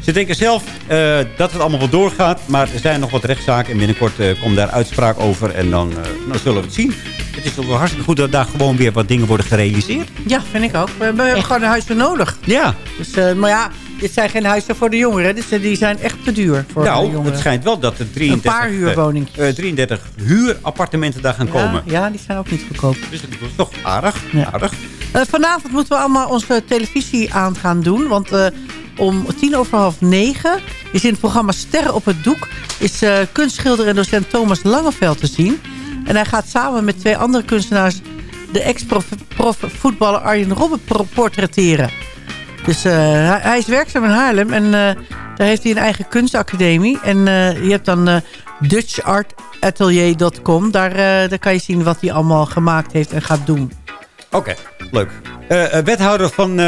Ze denken zelf uh, dat het allemaal wel doorgaat. Maar er zijn nog wat rechtszaken. En binnenkort uh, komt daar uitspraak over. En dan, uh, dan zullen we het zien. Het is toch wel hartstikke goed dat daar gewoon weer wat dingen worden gerealiseerd. Ja, vind ik ook. We hebben echt. gewoon een huis voor nodig. Ja. Dus, maar ja, dit zijn geen huizen voor de jongeren. Dus die zijn echt te duur voor nou, de jongeren. het schijnt wel dat er 33, een paar huurwoningjes. 33 huurappartementen daar gaan ja, komen. Ja, die zijn ook niet goedkoop. Dus dat is toch aardig. Ja. aardig. vanavond moeten we allemaal onze televisie aan gaan doen. Want om tien over half negen is in het programma Sterren op het Doek... is uh, kunstschilder en docent Thomas Langeveld te zien. En hij gaat samen met twee andere kunstenaars... de ex-voetballer Arjen Robben portretteren. Dus uh, hij, is werkzaam in Haarlem en uh, daar heeft hij een eigen kunstacademie. En je hebt dan dutchartatelier.com. Daar, daar kan je zien wat hij allemaal gemaakt heeft en gaat doen. Oké, leuk. wethouder van...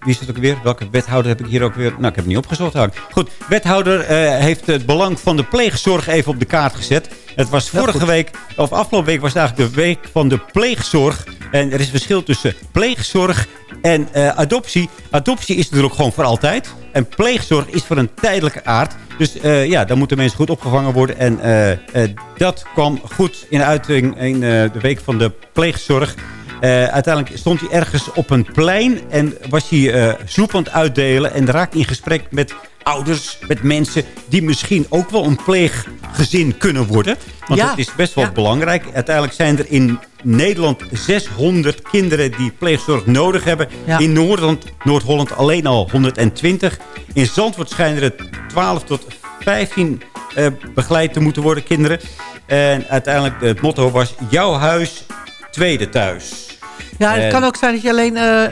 wie is het ook weer? Welke wethouder heb ik hier ook weer? Nou, ik heb het niet opgezocht. Goed, wethouder uh, heeft het belang van de pleegzorg even op de kaart gezet. Het was vorige week, of afgelopen week was het eigenlijk de week van de pleegzorg. En er is verschil tussen pleegzorg en uh, adoptie. Adoptie is natuurlijk gewoon voor altijd. En pleegzorg is voor een tijdelijke aard. Dus uh, ja, dan moeten mensen goed opgevangen worden. En dat kwam goed in uiting in de week van de pleegzorg. Uh, uiteindelijk stond hij ergens op een plein en was hij uh, snoep aan het uitdelen. En raakte in gesprek met ouders, met mensen die misschien ook wel een pleeggezin kunnen worden. Want Ja. dat is best wel Ja. belangrijk. Uiteindelijk zijn er in Nederland 600 kinderen die pleegzorg nodig hebben. Ja. In Noord-Holland Noord alleen al 120. In Zandvoort schijnen er 12 tot 15 eh, begeleid te moeten worden, kinderen. En uiteindelijk het motto was jouw huis, tweede thuis. Ja, het En kan ook zijn dat je alleen eh,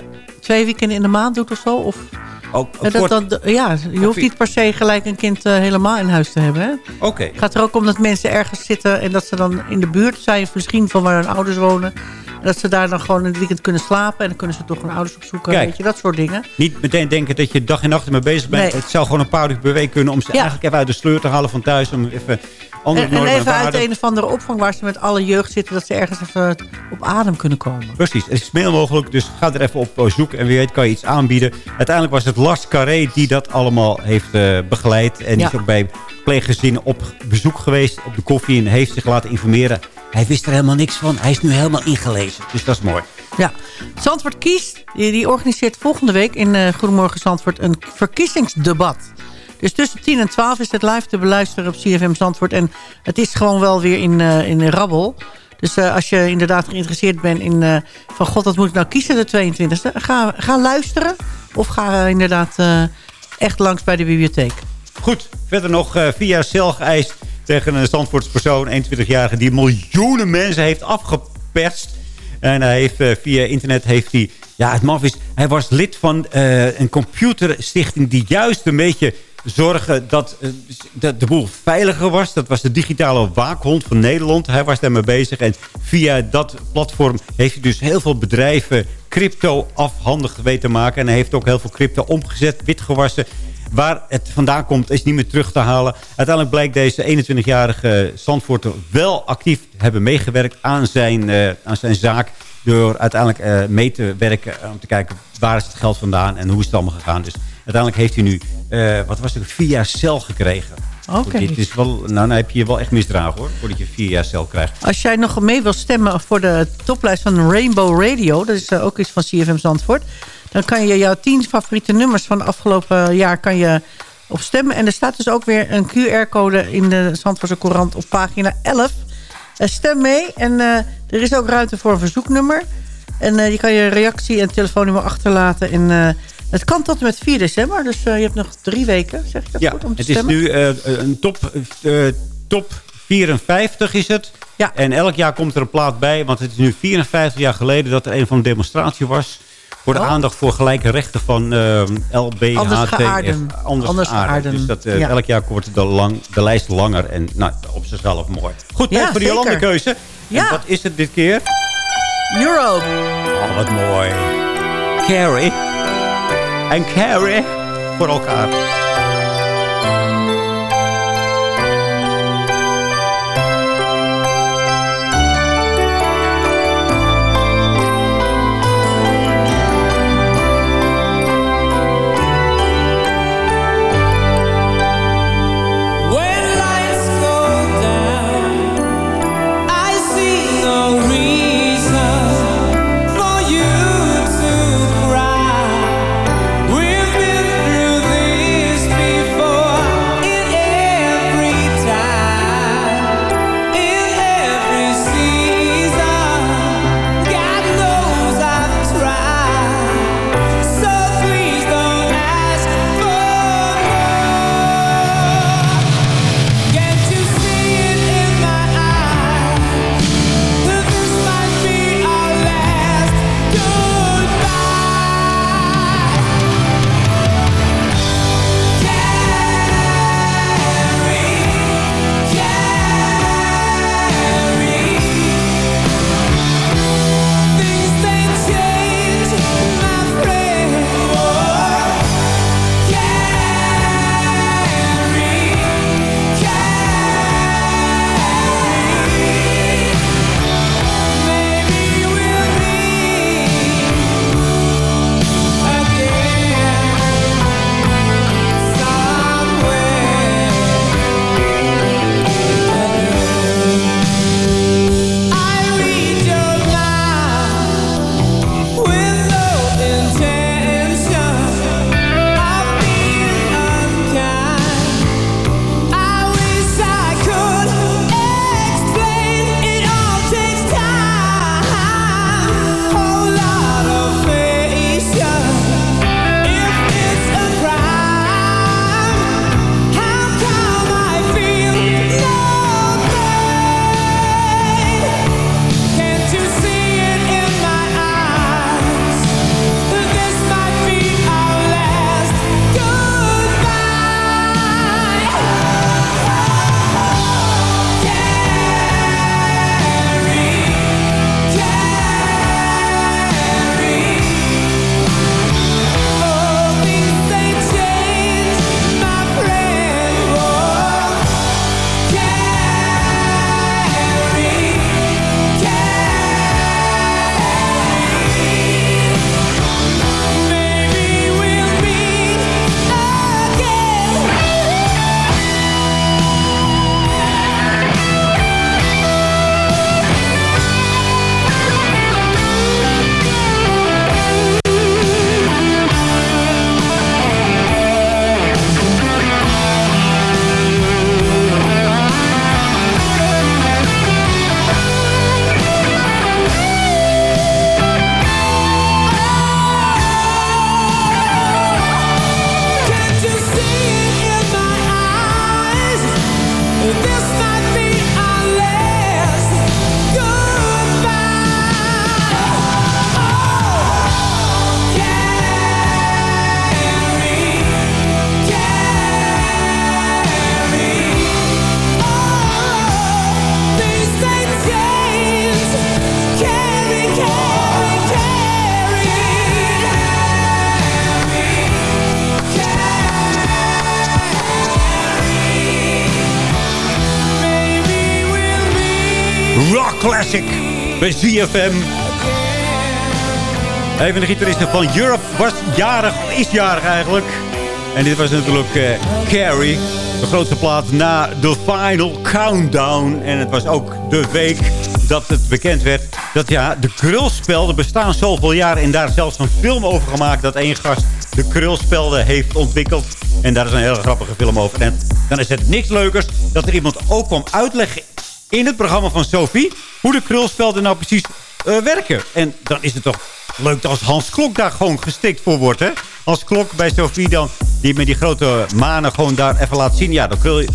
twee weekenden in de maand doet of zo. Of, Ook, Ja, dat, dat, ja, je hoeft niet per se gelijk een kind eh, helemaal in huis te hebben. Oké. Het gaat er ook om dat mensen ergens zitten en dat ze dan in de buurt zijn, misschien van waar hun ouders wonen. En dat ze daar dan gewoon in het weekend kunnen slapen en dan kunnen ze toch hun ouders opzoeken. Kijk. Weet je, dat soort dingen. Niet meteen denken dat je dag en nacht ermee bezig bent. Nee. Het zou gewoon een paar uur per week kunnen om ze Ja. eigenlijk even uit de sleur te halen van thuis. Om even En, even uit een of andere opvang waar ze met alle jeugd zitten, dat ze ergens even op adem kunnen komen. Precies, het is snel mogelijk. Dus ga er even op eh, zoek en wie weet kan je iets aanbieden. Uiteindelijk was het Lars Carré die dat allemaal heeft eh, begeleid. En Ja. is ook bij pleeggezinnen op bezoek geweest op de koffie en heeft zich laten informeren. Hij wist er helemaal niks van. Hij is nu helemaal ingelezen. Dus dat is mooi. Ja, Zandvoort kiest, die, die organiseert volgende week in eh, Goedemorgen Zandvoort een verkiezingsdebat. Dus tussen 10 en 12 is het live te beluisteren op CFM Zandvoort. En het is gewoon wel weer in, eh, in Rabbel. Dus eh, als je inderdaad geïnteresseerd bent in... eh, van god, wat moet ik nou kiezen de 22e? Ga, ga luisteren of ga inderdaad echt langs bij de bibliotheek. Goed, verder nog via geëist tegen een Zandvoorts persoon, 21-jarige... die miljoenen mensen heeft afgeperst. En hij heeft via internet heeft hij... Ja, het maf is, hij was lid van een computerstichting... die juist een beetje zorgen dat, eh, dat de boel veiliger was. Dat was de digitale waakhond van Nederland. Hij was daarmee bezig. En via dat platform heeft hij dus heel veel bedrijven crypto afhandig weten te maken. En hij heeft ook heel veel crypto omgezet, witgewassen. Waar het vandaan komt is niet meer terug te halen. Uiteindelijk blijkt deze 21-jarige Zandvoorter wel actief te hebben meegewerkt aan zijn, eh, aan zijn zaak. Door uiteindelijk eh, mee te werken om te kijken waar is het geld vandaan en hoe is het allemaal gegaan. Dus uiteindelijk heeft hij nu, eh, wat was het, vier jaar cel gekregen. Oké. Dit is wel, nou, dan heb je je wel echt misdragen hoor, voordat je vier jaar cel krijgt. Als jij nog mee wil stemmen voor de toplijst van Rainbow Radio... dat is eh, ook iets van CFM Zandvoort... dan kan je jouw tien favoriete nummers van het afgelopen jaar kan je op stemmen. En er staat dus ook weer een QR-code in de Zandvoortse Courant op pagina 11. Eh, stem mee en er is ook ruimte voor een verzoeknummer. En eh, je kan je reactie en telefoonnummer achterlaten. En, het kan tot en met 4 december, dus eh, je hebt nog drie weken, zeg ik dat Ja, goed, om te het is nu eh, een top, eh, top 54 is het. Ja. En elk jaar komt er een plaat bij. Want het is nu 54 jaar geleden dat er een van een demonstratie was. Voor de Oh. aandacht voor gelijke rechten van eh LBHT. Anders geaarden. Anders, Anders geaarden. Dus dat, eh, Ja. elk jaar wordt de, lang, de lijst langer. En nou, op zichzelf mooi. Goed, Ja, voor de zeker. Jolande keuze. Ja. En wat is het dit keer? Europe. Oh, wat mooi. Carrie. En Carrie voor elkaar. ZFM. Een van de gitaristen van Europe was jarig, is jarig eigenlijk. En dit was natuurlijk uh, Carrie, de grootste plaat na de Final Countdown. En het was ook de week dat het bekend werd dat ja, de krulspelden bestaan zoveel jaar. En daar zelfs een film over gemaakt dat één gast de krulspelden heeft ontwikkeld. En daar is een hele grappige film over. En dan is het niks leukers dat er iemand ook kwam uitleggen in het programma van Sophie... hoe de krulspelden nou precies uh, werken. En dan is het toch leuk als Hans Klok daar gewoon gestikt voor wordt, hè? Als Klok bij Sophie dan, die met die grote manen gewoon daar even laat zien. Ja, dan, je,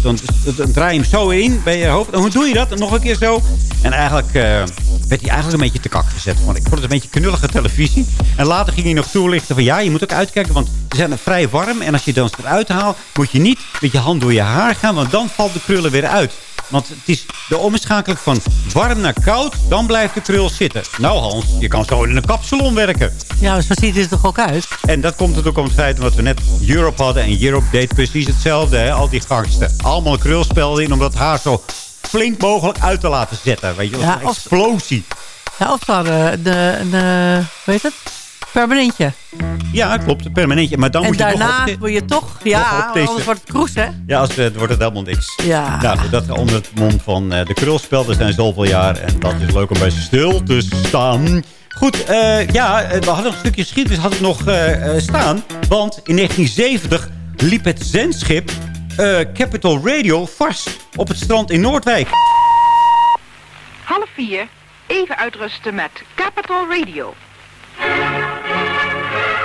dan, draai je hem zo in bij je hoofd. En hoe doe je dat? Nog een keer zo. En eigenlijk uh, werd hij eigenlijk een beetje te kak gezet. Ik vond het een beetje knullige televisie. En later ging hij nog toelichten van ja, je moet ook uitkijken. Want ze zijn vrij warm. En als je dan eruit haalt, moet je niet met je hand door je haar gaan. Want dan valt de krullen weer uit. Want het is de omschakeling van warm naar koud. Dan blijft de krul zitten. Nou Hans, je kan zo in een kapsalon werken. Ja, zo ziet het er toch ook uit? En dat komt natuurlijk om het feit dat we net Europe hadden. En Europe deed precies hetzelfde. Hè? Al die gangsten. Allemaal krulspelden in om dat haar zo flink mogelijk uit te laten zetten. Weet je, ja, een explosie. Ja, of ze hadden de, de, weet het? Permanentje. Ja, klopt. Permanentje. Maar dan en moet je daarna nog wil je toch... Ja, anders wordt het kroes, hè? Ja, als, het wordt het helemaal niks. Ja. Nou, dat onder het mond van uh, de krulspelden zijn zoveel jaar. En dat is leuk om bij ze stil te staan. Goed, uh, ja, we hadden nog een stukje geschiedenis had ik nog uh, staan. Want in 1970 liep het zendschip Capital Radio vast op het strand in Noordwijk. Half vier, even uitrusten met Capital Radio.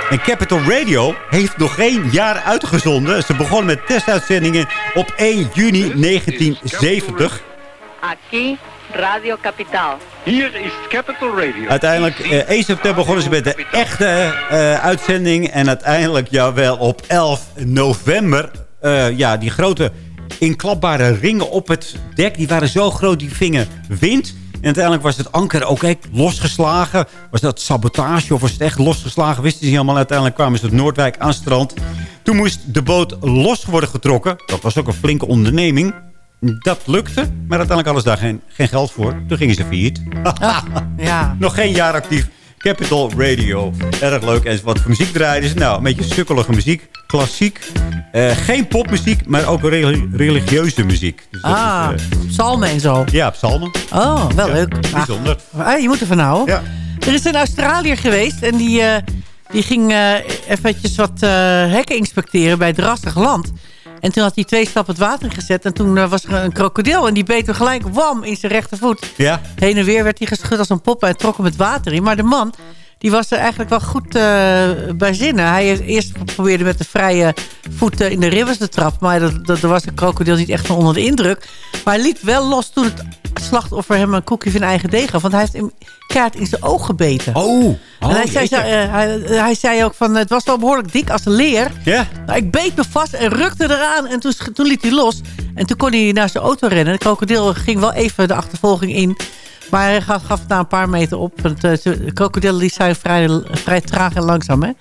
En Capital Radio heeft nog geen jaar uitgezonden. Ze begonnen met testuitzendingen op 1 juni 1970. Aquí Radio Capital. Hier is Capital Radio. Uiteindelijk, eh, 1 september begonnen ze met de echte uh, uitzending. En uiteindelijk, jawel, op 11 november... Uh, ja, die grote inklapbare ringen op het dek... die waren zo groot, die vingen wind... En uiteindelijk was het anker ook echt losgeslagen. Was dat sabotage of was het echt losgeslagen? Wisten ze niet allemaal. Uiteindelijk kwamen ze op Noordwijk aan strand. Toen moest de boot los worden getrokken. Dat was ook een flinke onderneming. Dat lukte, maar uiteindelijk hadden ze daar geen, geen geld voor. Toen gingen ze failliet. ja. Nog geen jaar actief. Capital Radio. Erg leuk. En wat voor muziek draaien ze? Nou, een beetje sukkelige muziek. Klassiek. Uh, geen popmuziek, maar ook religieuze muziek. Dus ah, is, uh, psalmen en zo. Ja, psalmen. Oh, wel ja, leuk. Bijzonder. Ah, je moet ervan houden. Ja. Er is een Australiër geweest en die, uh, die ging eventjes wat hekken inspecteren bij Drassig Land. En toen had hij twee stappen het water gezet. En toen was er een krokodil. En die beet hem gelijk wam in zijn rechtervoet. Ja. Heen en weer werd hij geschud als een pop. En trok hem het water in. Maar de man die was er eigenlijk wel goed uh, bij zinnen. Hij eerst probeerde met de vrije voeten in de rivers te trappen. Maar dat, dat, er was een krokodil niet echt van onder de indruk. Maar hij liet wel los toen het slachtoffer hem een koekje van eigen deeg gaf. Want hij heeft hem kaart in zijn oog gebeten. Oh, oh en hij, zei, uh, hij, hij, zei ook van het was wel behoorlijk dik als leer. Ja. Ik beet me vast en rukte eraan. En toen, toen liet hij los. En toen kon hij naar zijn auto rennen. De krokodil ging wel even de achtervolging in. Maar hij gaf, gaf het na een paar meter op. Want, uh, de krokodillen die zijn vrij, vrij traag en langzaam. Hè?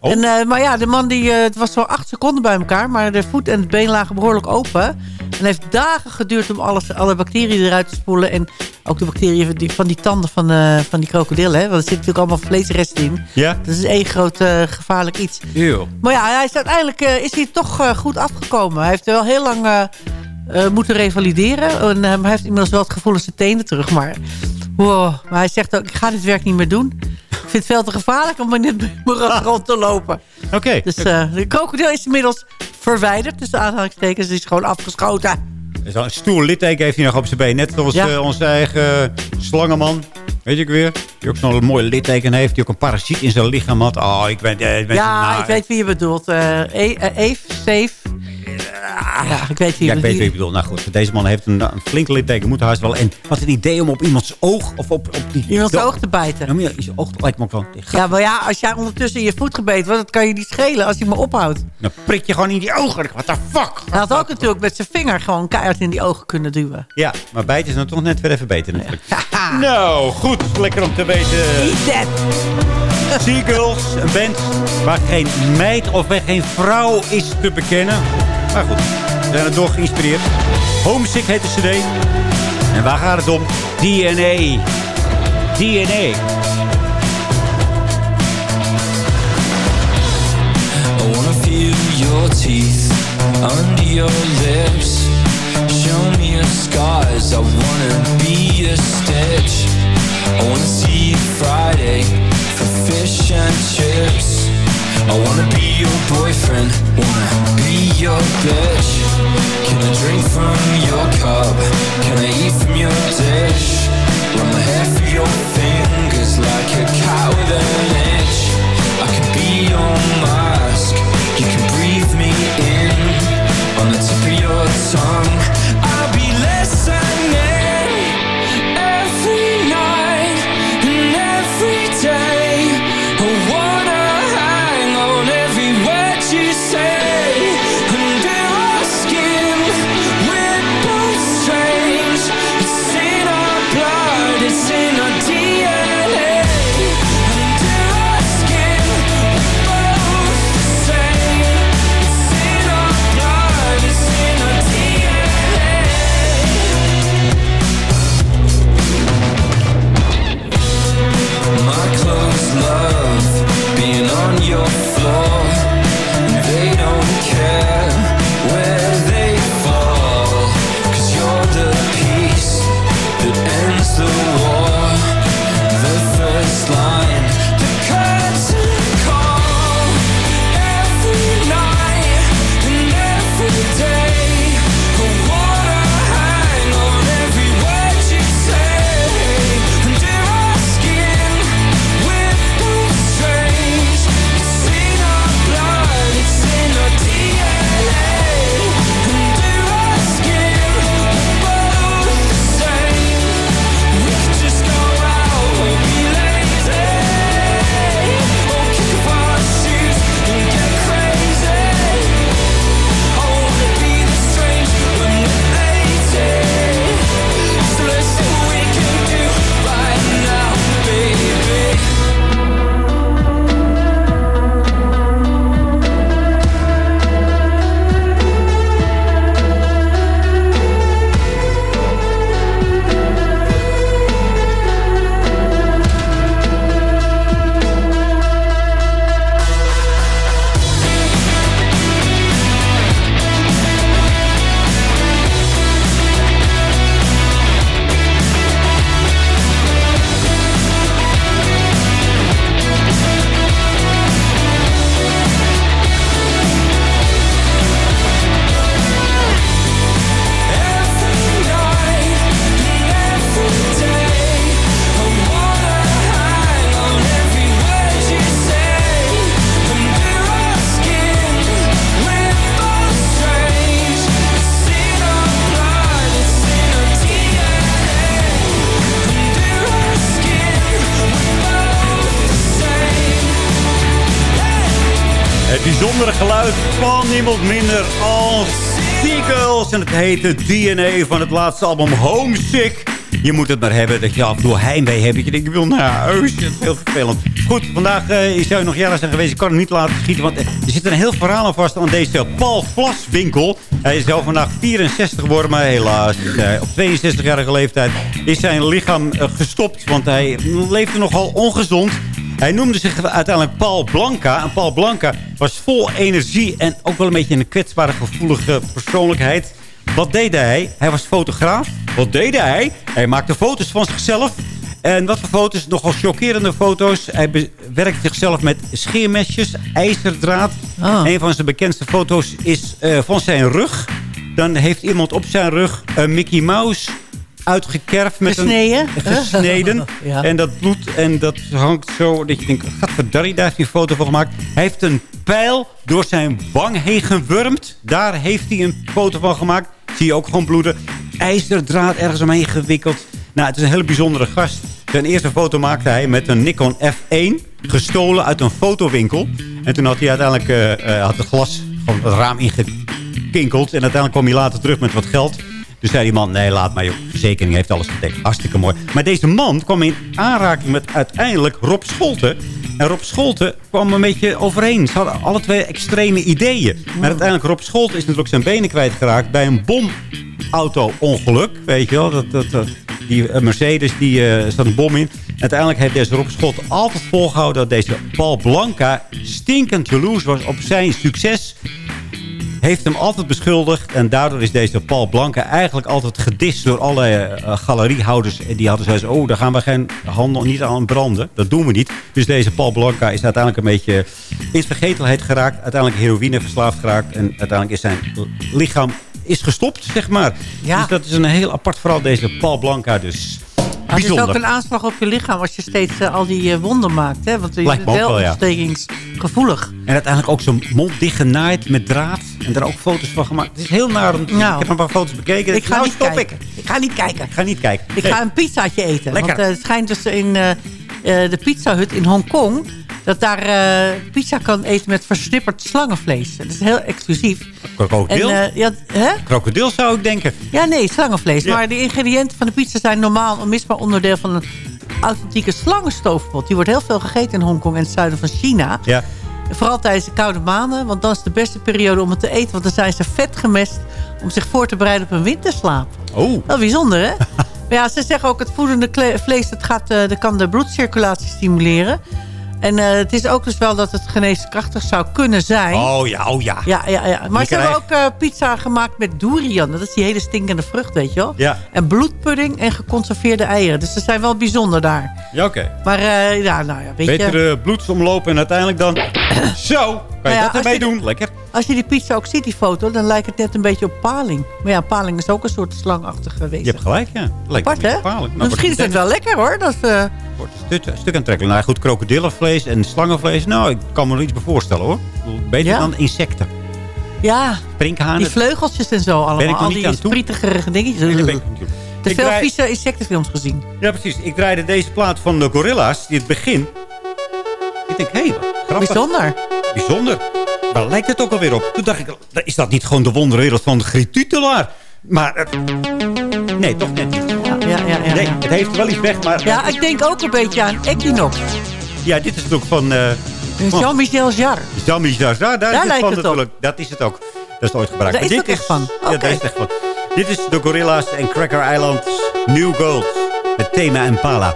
Oh. En, uh, maar ja, de man die, uh, het was zo acht seconden bij elkaar. Maar de voet en het been lagen behoorlijk open. En heeft dagen geduurd om alles, alle bacteriën eruit te spoelen. En ook de bacteriën van die, van die tanden van, uh, van die krokodillen. Hè? Want er zitten natuurlijk allemaal vleesresten in. Ja. Dat is één groot gevaarlijk iets. Eeuw. Maar ja, hij is uiteindelijk is hij toch goed afgekomen. Hij heeft wel heel lang uh, moeten revalideren. En, uh, hij heeft inmiddels wel het gevoel in zijn tenen terug. Maar, wow. maar hij zegt ook, ik ga dit werk niet meer doen. Ik vind het veel te gevaarlijk om in dit moeras rond te lopen. Oké. Okay. Dus uh, de krokodil is inmiddels verwijderd. Dus de aanhalingstekens die is gewoon afgeschoten. Zo'n stoel litteken heeft hij nog op zijn been. Net zoals ja. onze eigen slangenman. Weet ik weer. Die ook zo'n mooi litteken heeft. Die ook een parasiet in zijn lichaam had. Oh, ik weet, ik weet Ja, nou, ik weet wie je bedoelt. Eve, Steve. Ja, ik weet ja, ik weet wie je bedoelt. Nou goed, deze man heeft een, een flink litteken. Moet haast wel. En wat een idee om op iemands oog... Of op, op die, iemands oog te bijten. Ja, zijn oog lijkt me ook wel... Ja, maar ja, als jij ondertussen in je voet gebeten wordt... dat kan je niet schelen als hij me ophoudt. Dan prik je gewoon in die ogen. What the fuck? Hij had ook natuurlijk met zijn vinger gewoon keihard in die ogen kunnen duwen. Ja, maar bijten is dan toch net weer even beter natuurlijk. nou, goed. Lekker om te weten. Eat that. Seagulls, een band waar geen meid of geen vrouw is te bekennen. Maar goed, we zijn er door geïnspireerd. Homesick heet de cd. En waar gaat het om? DNA. DNA. I wanna feel your teeth under your lips. Show me your scars. I wanna be a stitch. I wanna see Friday for fish and chips. I wanna be your boyfriend. Wanna be your bitch. Can I drink from your cup? Can I eat from your dish? Run my hair through your fingers like a cat with an itch. I could be your mask. You can breathe me in on the tip of your tongue. I'll be listening En het heet het DNA van het laatste album Homesick. Je moet het maar hebben dat je af en toe heimwee hebt. Dat je denkt, ik wil naar huis. Heel vervelend. Goed, vandaag uh, is hij nog jaren zijn geweest. Ik kan hem niet laten schieten, want er zit een heel verhaal aan vast aan deze Paul Vlaswinkel. Hij is zelf vandaag 64 geworden, maar helaas uh, op 62-jarige leeftijd is zijn lichaam uh, gestopt. Want hij leefde nogal ongezond. Hij noemde zich uiteindelijk Paul Blanca. En Paul Blanca was vol energie en ook wel een beetje een kwetsbare, gevoelige persoonlijkheid. Wat deed hij? Hij was fotograaf. Wat deed hij? Hij maakte foto's van zichzelf. En wat voor foto's? Nogal chockerende foto's. Hij werkt zichzelf met scheermesjes, ijzerdraad. Oh. Een van zijn bekendste foto's is uh, van zijn rug. Dan heeft iemand op zijn rug een Mickey Mouse uitgekerfd. Met Gesneden? Een, gesneden. Ja. En dat bloed en dat hangt zo. Dat je denkt, gadverdarrie, daar heeft hij een foto van gemaakt. Hij heeft een pijl door zijn wang heen gewurmd. Daar heeft hij een foto van gemaakt. Zie je ook gewoon bloeden. IJzerdraad ergens omheen gewikkeld. Nou, het is een hele bijzondere gast. Zijn eerste foto maakte hij met een Nikon F1. Gestolen uit een fotowinkel. En toen had hij uiteindelijk uh, uh, had het glas van het raam ingekinkeld. En uiteindelijk kwam hij later terug met wat geld. Dus zei die man, nee, laat maar joh. Verzekering heeft alles gedekt. Hartstikke mooi. Maar deze man kwam in aanraking met uiteindelijk Rob Scholten. En Rob Scholten kwam een beetje overheen. Ze hadden alle twee extreme ideeën. Maar uiteindelijk, Rob Scholten is natuurlijk zijn benen kwijtgeraakt bij een auto-ongeluk. Weet je wel, dat, dat, dat- die eh, Mercedes, die eh zat een bom in. Uiteindelijk heeft deze Rob Scott altijd volgehouden... dat deze Paul Blanca stinkend jaloers was op zijn succes heeft hem altijd beschuldigd. En daardoor is deze Paul Blanca eigenlijk altijd gedist door alle eh, galeriehouders. En die hadden zoiets oh, daar gaan we geen handel niet aan branden. Dat doen we niet. Dus deze Paul Blanca is uiteindelijk een beetje in vergetelheid geraakt. Uiteindelijk heroïne verslaafd geraakt. En uiteindelijk is zijn lichaam is gestopt, zeg maar. Ja. Dus dat is een heel apart verhaal, deze Paul Blanca dus. Maar het is ook een aanslag op je lichaam als je steeds eh, al die eh, wonden maakt. Hè? Want je Lijkt bent wel wel, ontstekingsgevoelig. En uiteindelijk ook zijn mond dichtgenaaid met draad. En daar ook foto's van gemaakt. Het is heel naar om. Nou. Ik heb een paar foto's bekeken. Ik ga nou, niet stop kijken. ik. Ik ga niet kijken. Ik ga niet kijken. Ik Nee. ga een pizzaatje eten. Lekker. Want eh, het schijnt dus in de Pizza Hut in Hongkong... dat daar eh, pizza kan eten met versnipperd slangenvlees. Dat is heel exclusief. Krokodil? En, eh, ja, hè? Krokodil zou ik denken. Ja, nee, slangenvlees. Ja. Maar de ingrediënten van de pizza zijn normaal een onmisbaar onderdeel van een authentieke slangenstoofpot. Die wordt heel veel gegeten in Hongkong en het zuiden van China. Ja. Vooral tijdens de koude maanden, want dan is de beste periode om het te eten. Want dan zijn ze vet gemest om zich voor te bereiden op een winterslaap. Oh. Wel bijzonder, hè? maar ja, ze zeggen ook het voedende vlees dat gaat, eh, dat kan de bloedcirculatie stimuleren. En eh, het is ook dus wel dat het geneeskrachtig zou kunnen zijn. Oh ja, oh ja. Ja, ja, ja. Maar ze hebben ook eh, pizza gemaakt met durian. Dat is die hele stinkende vrucht, weet je wel. Ja. En bloedpudding en geconserveerde eieren. Dus ze zijn wel bijzonder daar. Ja, oké. Maar eh, ja, nou ja, weet je... Betere bloedsomloop en uiteindelijk dan... Zo, kan je Nou ja, dat als ermee je- doen? Lekker. Als je die pizza ook ziet, die foto, dan lijkt het net een beetje op paling. Maar ja, paling is ook een soort slangachtige wezen. Je hebt gelijk, ja. Lijkt Apart, hè? gevaarlijk. Maar misschien is het wel lekker, hoor. Dat, eh, Wordt een stuk, stuk aan trekken. Nou goed, krokodillenvlees en slangenvlees. Nou, ik kan me er iets bij voorstellen, hoor. Beter Ja? dan insecten. ja, Sprinkhanen. die vleugeltjes en zo allemaal. Ben Al die sprietige dingetjes. Nee, ben ik toe. Te veel draai- vieze insectenfilms gezien. Ja, precies. Ik draaide deze plaat van de Gorilla's, die het begin. Ik denk, hé, grappig. Bijzonder. Bijzonder. Waar lijkt het ook alweer op? Toen dacht ik, is dat niet gewoon de wonderwereld van Griet Tutelaar? Maar, eh, nee, toch net niet. Ja, ja, ja. ja. Nee, het heeft wel iets weg, maar... Ja, ik denk ook een beetje aan Equinox. Ja, dit is het ook van... van Jean-Michel Jarre. Jean-Michel Jarre, daar, is het lijkt van het op. natuurlijk. Dat is het ook. Dat is ooit gebruikt. Daar is ook echt van. Ja, daar is echt van. Dit is de Gorilla's en Cracker Island New Gold. Met thema Impala.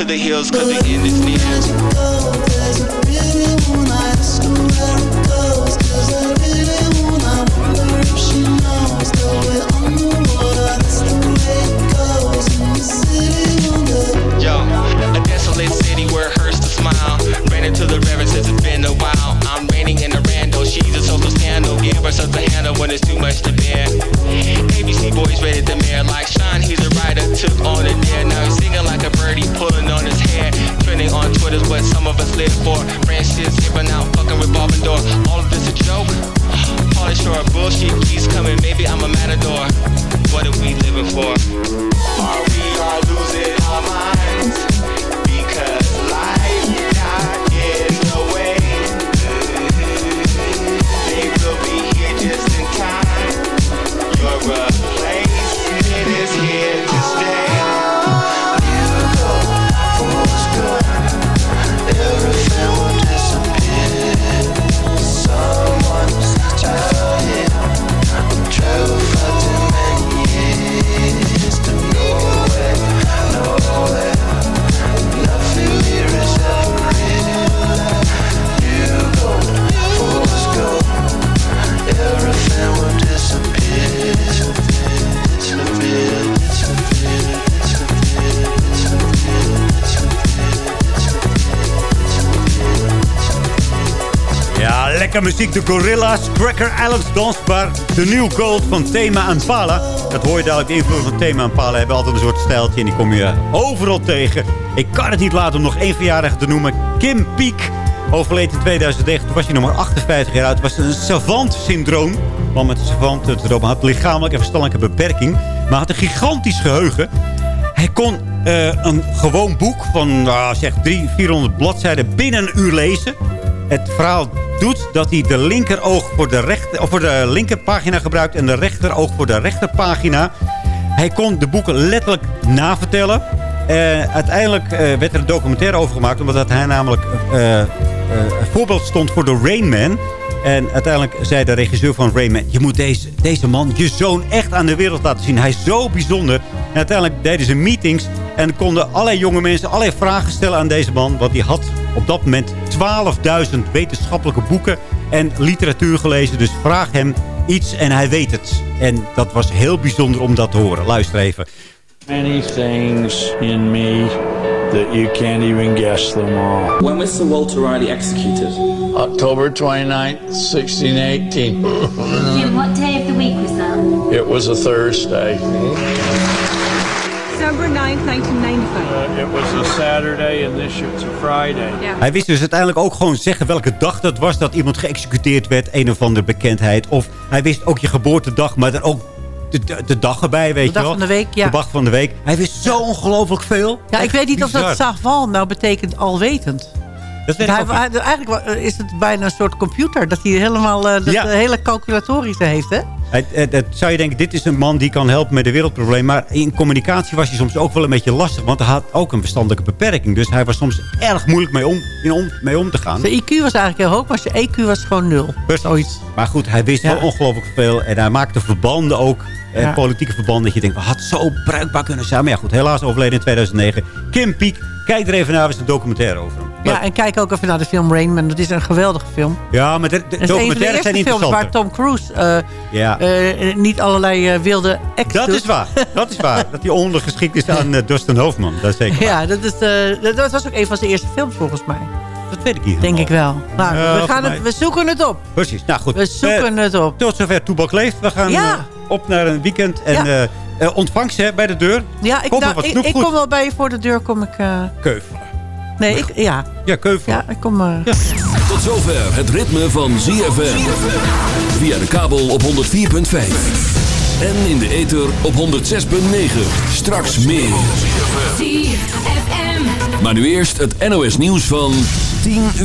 To the hills cause the end is near. The the. Yo, a desolate city where smile. Ran into the since it's been a while. I'm raining in a rando, she's a social scandal. Give a handle when it's too much to bear. ABC boys ready to mayor like Sean, he's a writer, took on a dare. Now what some of us live for. Friendships, skipping out, fucking revolving door. All of this a joke. Pauly Shore, bullshit keeps coming, maybe I'm a matador. What are we living for? Are we all losing our minds? De Gorilla's, Cracker Islands dansbaar. De New Gold van Thema en Pala. Dat hoor je dadelijk, de invloed van Thema en Pala hebben altijd een soort stijltje. En die kom je overal tegen. Ik kan het niet laten om nog één verjaardag te noemen. Kim Peek, overleed in 2009. Toen was hij nog maar 58 jaar oud. Het was een savant-syndroom. Man met savant-syndroom had lichamelijke en verstandelijke beperking. Maar had een gigantisch geheugen. Hij kon eh, een gewoon boek van nou, zeg 300, 400 bladzijden binnen een uur lezen. Het verhaal doet dat hij de linkeroog voor de, rechter, voor de linkerpagina gebruikt... en de rechteroog voor de rechterpagina. Hij kon de boeken letterlijk navertellen. Eh, uiteindelijk eh, werd er een documentaire over gemaakt... omdat hij namelijk eh, een voorbeeld stond voor de Rain Man... En uiteindelijk zei de regisseur van Rayman... je moet deze, deze man, je zoon, echt aan de wereld laten zien. Hij is zo bijzonder. En uiteindelijk deden ze meetings... en konden allerlei jonge mensen allerlei vragen stellen aan deze man. Want die had op dat moment 12.000 wetenschappelijke boeken... en literatuur gelezen. Dus vraag hem iets en hij weet het. En dat was heel bijzonder om dat te horen. Luister even. Many things in me that you can't even guess them all. When was Sir Walter Riley executed? October 29th, 1618. Jim, what day of the week was that? It was a Thursday. December 9th, 1995. Uh, it was a Saturday and this year it's a Friday. Hij wist dus uiteindelijk ook gewoon zeggen welke dag dat was... dat iemand geëxecuteerd werd, een of andere bekendheid. Of hij wist ook je geboortedag, maar dan ook de, de, de dag erbij, weet De dag je wel. van de week, ja. De dag van de week. Hij wist zo ongelooflijk veel. Ja, ik weet niet of dat savant nou betekent alwetend. Dat weet ik hij, ook niet. hij- eigenlijk is het bijna een soort computer. Dat hij helemaal eh, dat Ja. hele calculatorische heeft, hè? Zou je denken, dit is een man die kan helpen met de wereldprobleem. Maar in communicatie was hij soms ook wel een beetje lastig. Want hij had ook een verstandelijke beperking. Dus hij was soms erg moeilijk mee om, in om, mee om te gaan. Zijn IQ was eigenlijk heel hoog, maar zijn EQ was gewoon nul. Zoiets. Maar goed, hij wist Ja. wel ongelooflijk veel. En hij maakte verbanden ook. eh, Ja. Politieke verbanden. Dat je denkt, wat had zo bruikbaar kunnen zijn. Maar ja goed, helaas overleden in 2009. Kim Peek, kijk er even naar. Er is een documentaire over hem. Ja, en kijk ook even naar de film Rain Man. Dat is een geweldige film. Ja, maar de, de Dat is een van de documentaires zijn eerste films waar Tom Cruise eh, Ja. eh, niet allerlei eh, wilde acts Dat doet. is waar. Dat is waar. Dat hij ondergeschikt is aan Dustin Hoofdman. Dat is zeker waar. Ja, dat, is, eh, dat, dat was ook een van zijn eerste films volgens mij. Dat weet ik niet Denk ik wel. Nou, we, gaan het, we zoeken het op. Precies. Nou goed. We zoeken Eh, het op. Tot zover Toebak leeft. We gaan Ja. eh, op naar een weekend. En Ja. eh, eh, ontvangst hè, bij de deur. Ja, ik, Kom nou, ik, ik kom wel bij je voor de deur. Kom ik, eh, Keuvelen. Nee, ik, ja. Ja, Keuvelen. Ja, ik kom... eh, Tot zover het ritme van ZFM. Via de kabel op 104.5. En in de ether op 106.9. Straks meer. Maar nu eerst het NOS nieuws van 10 uur.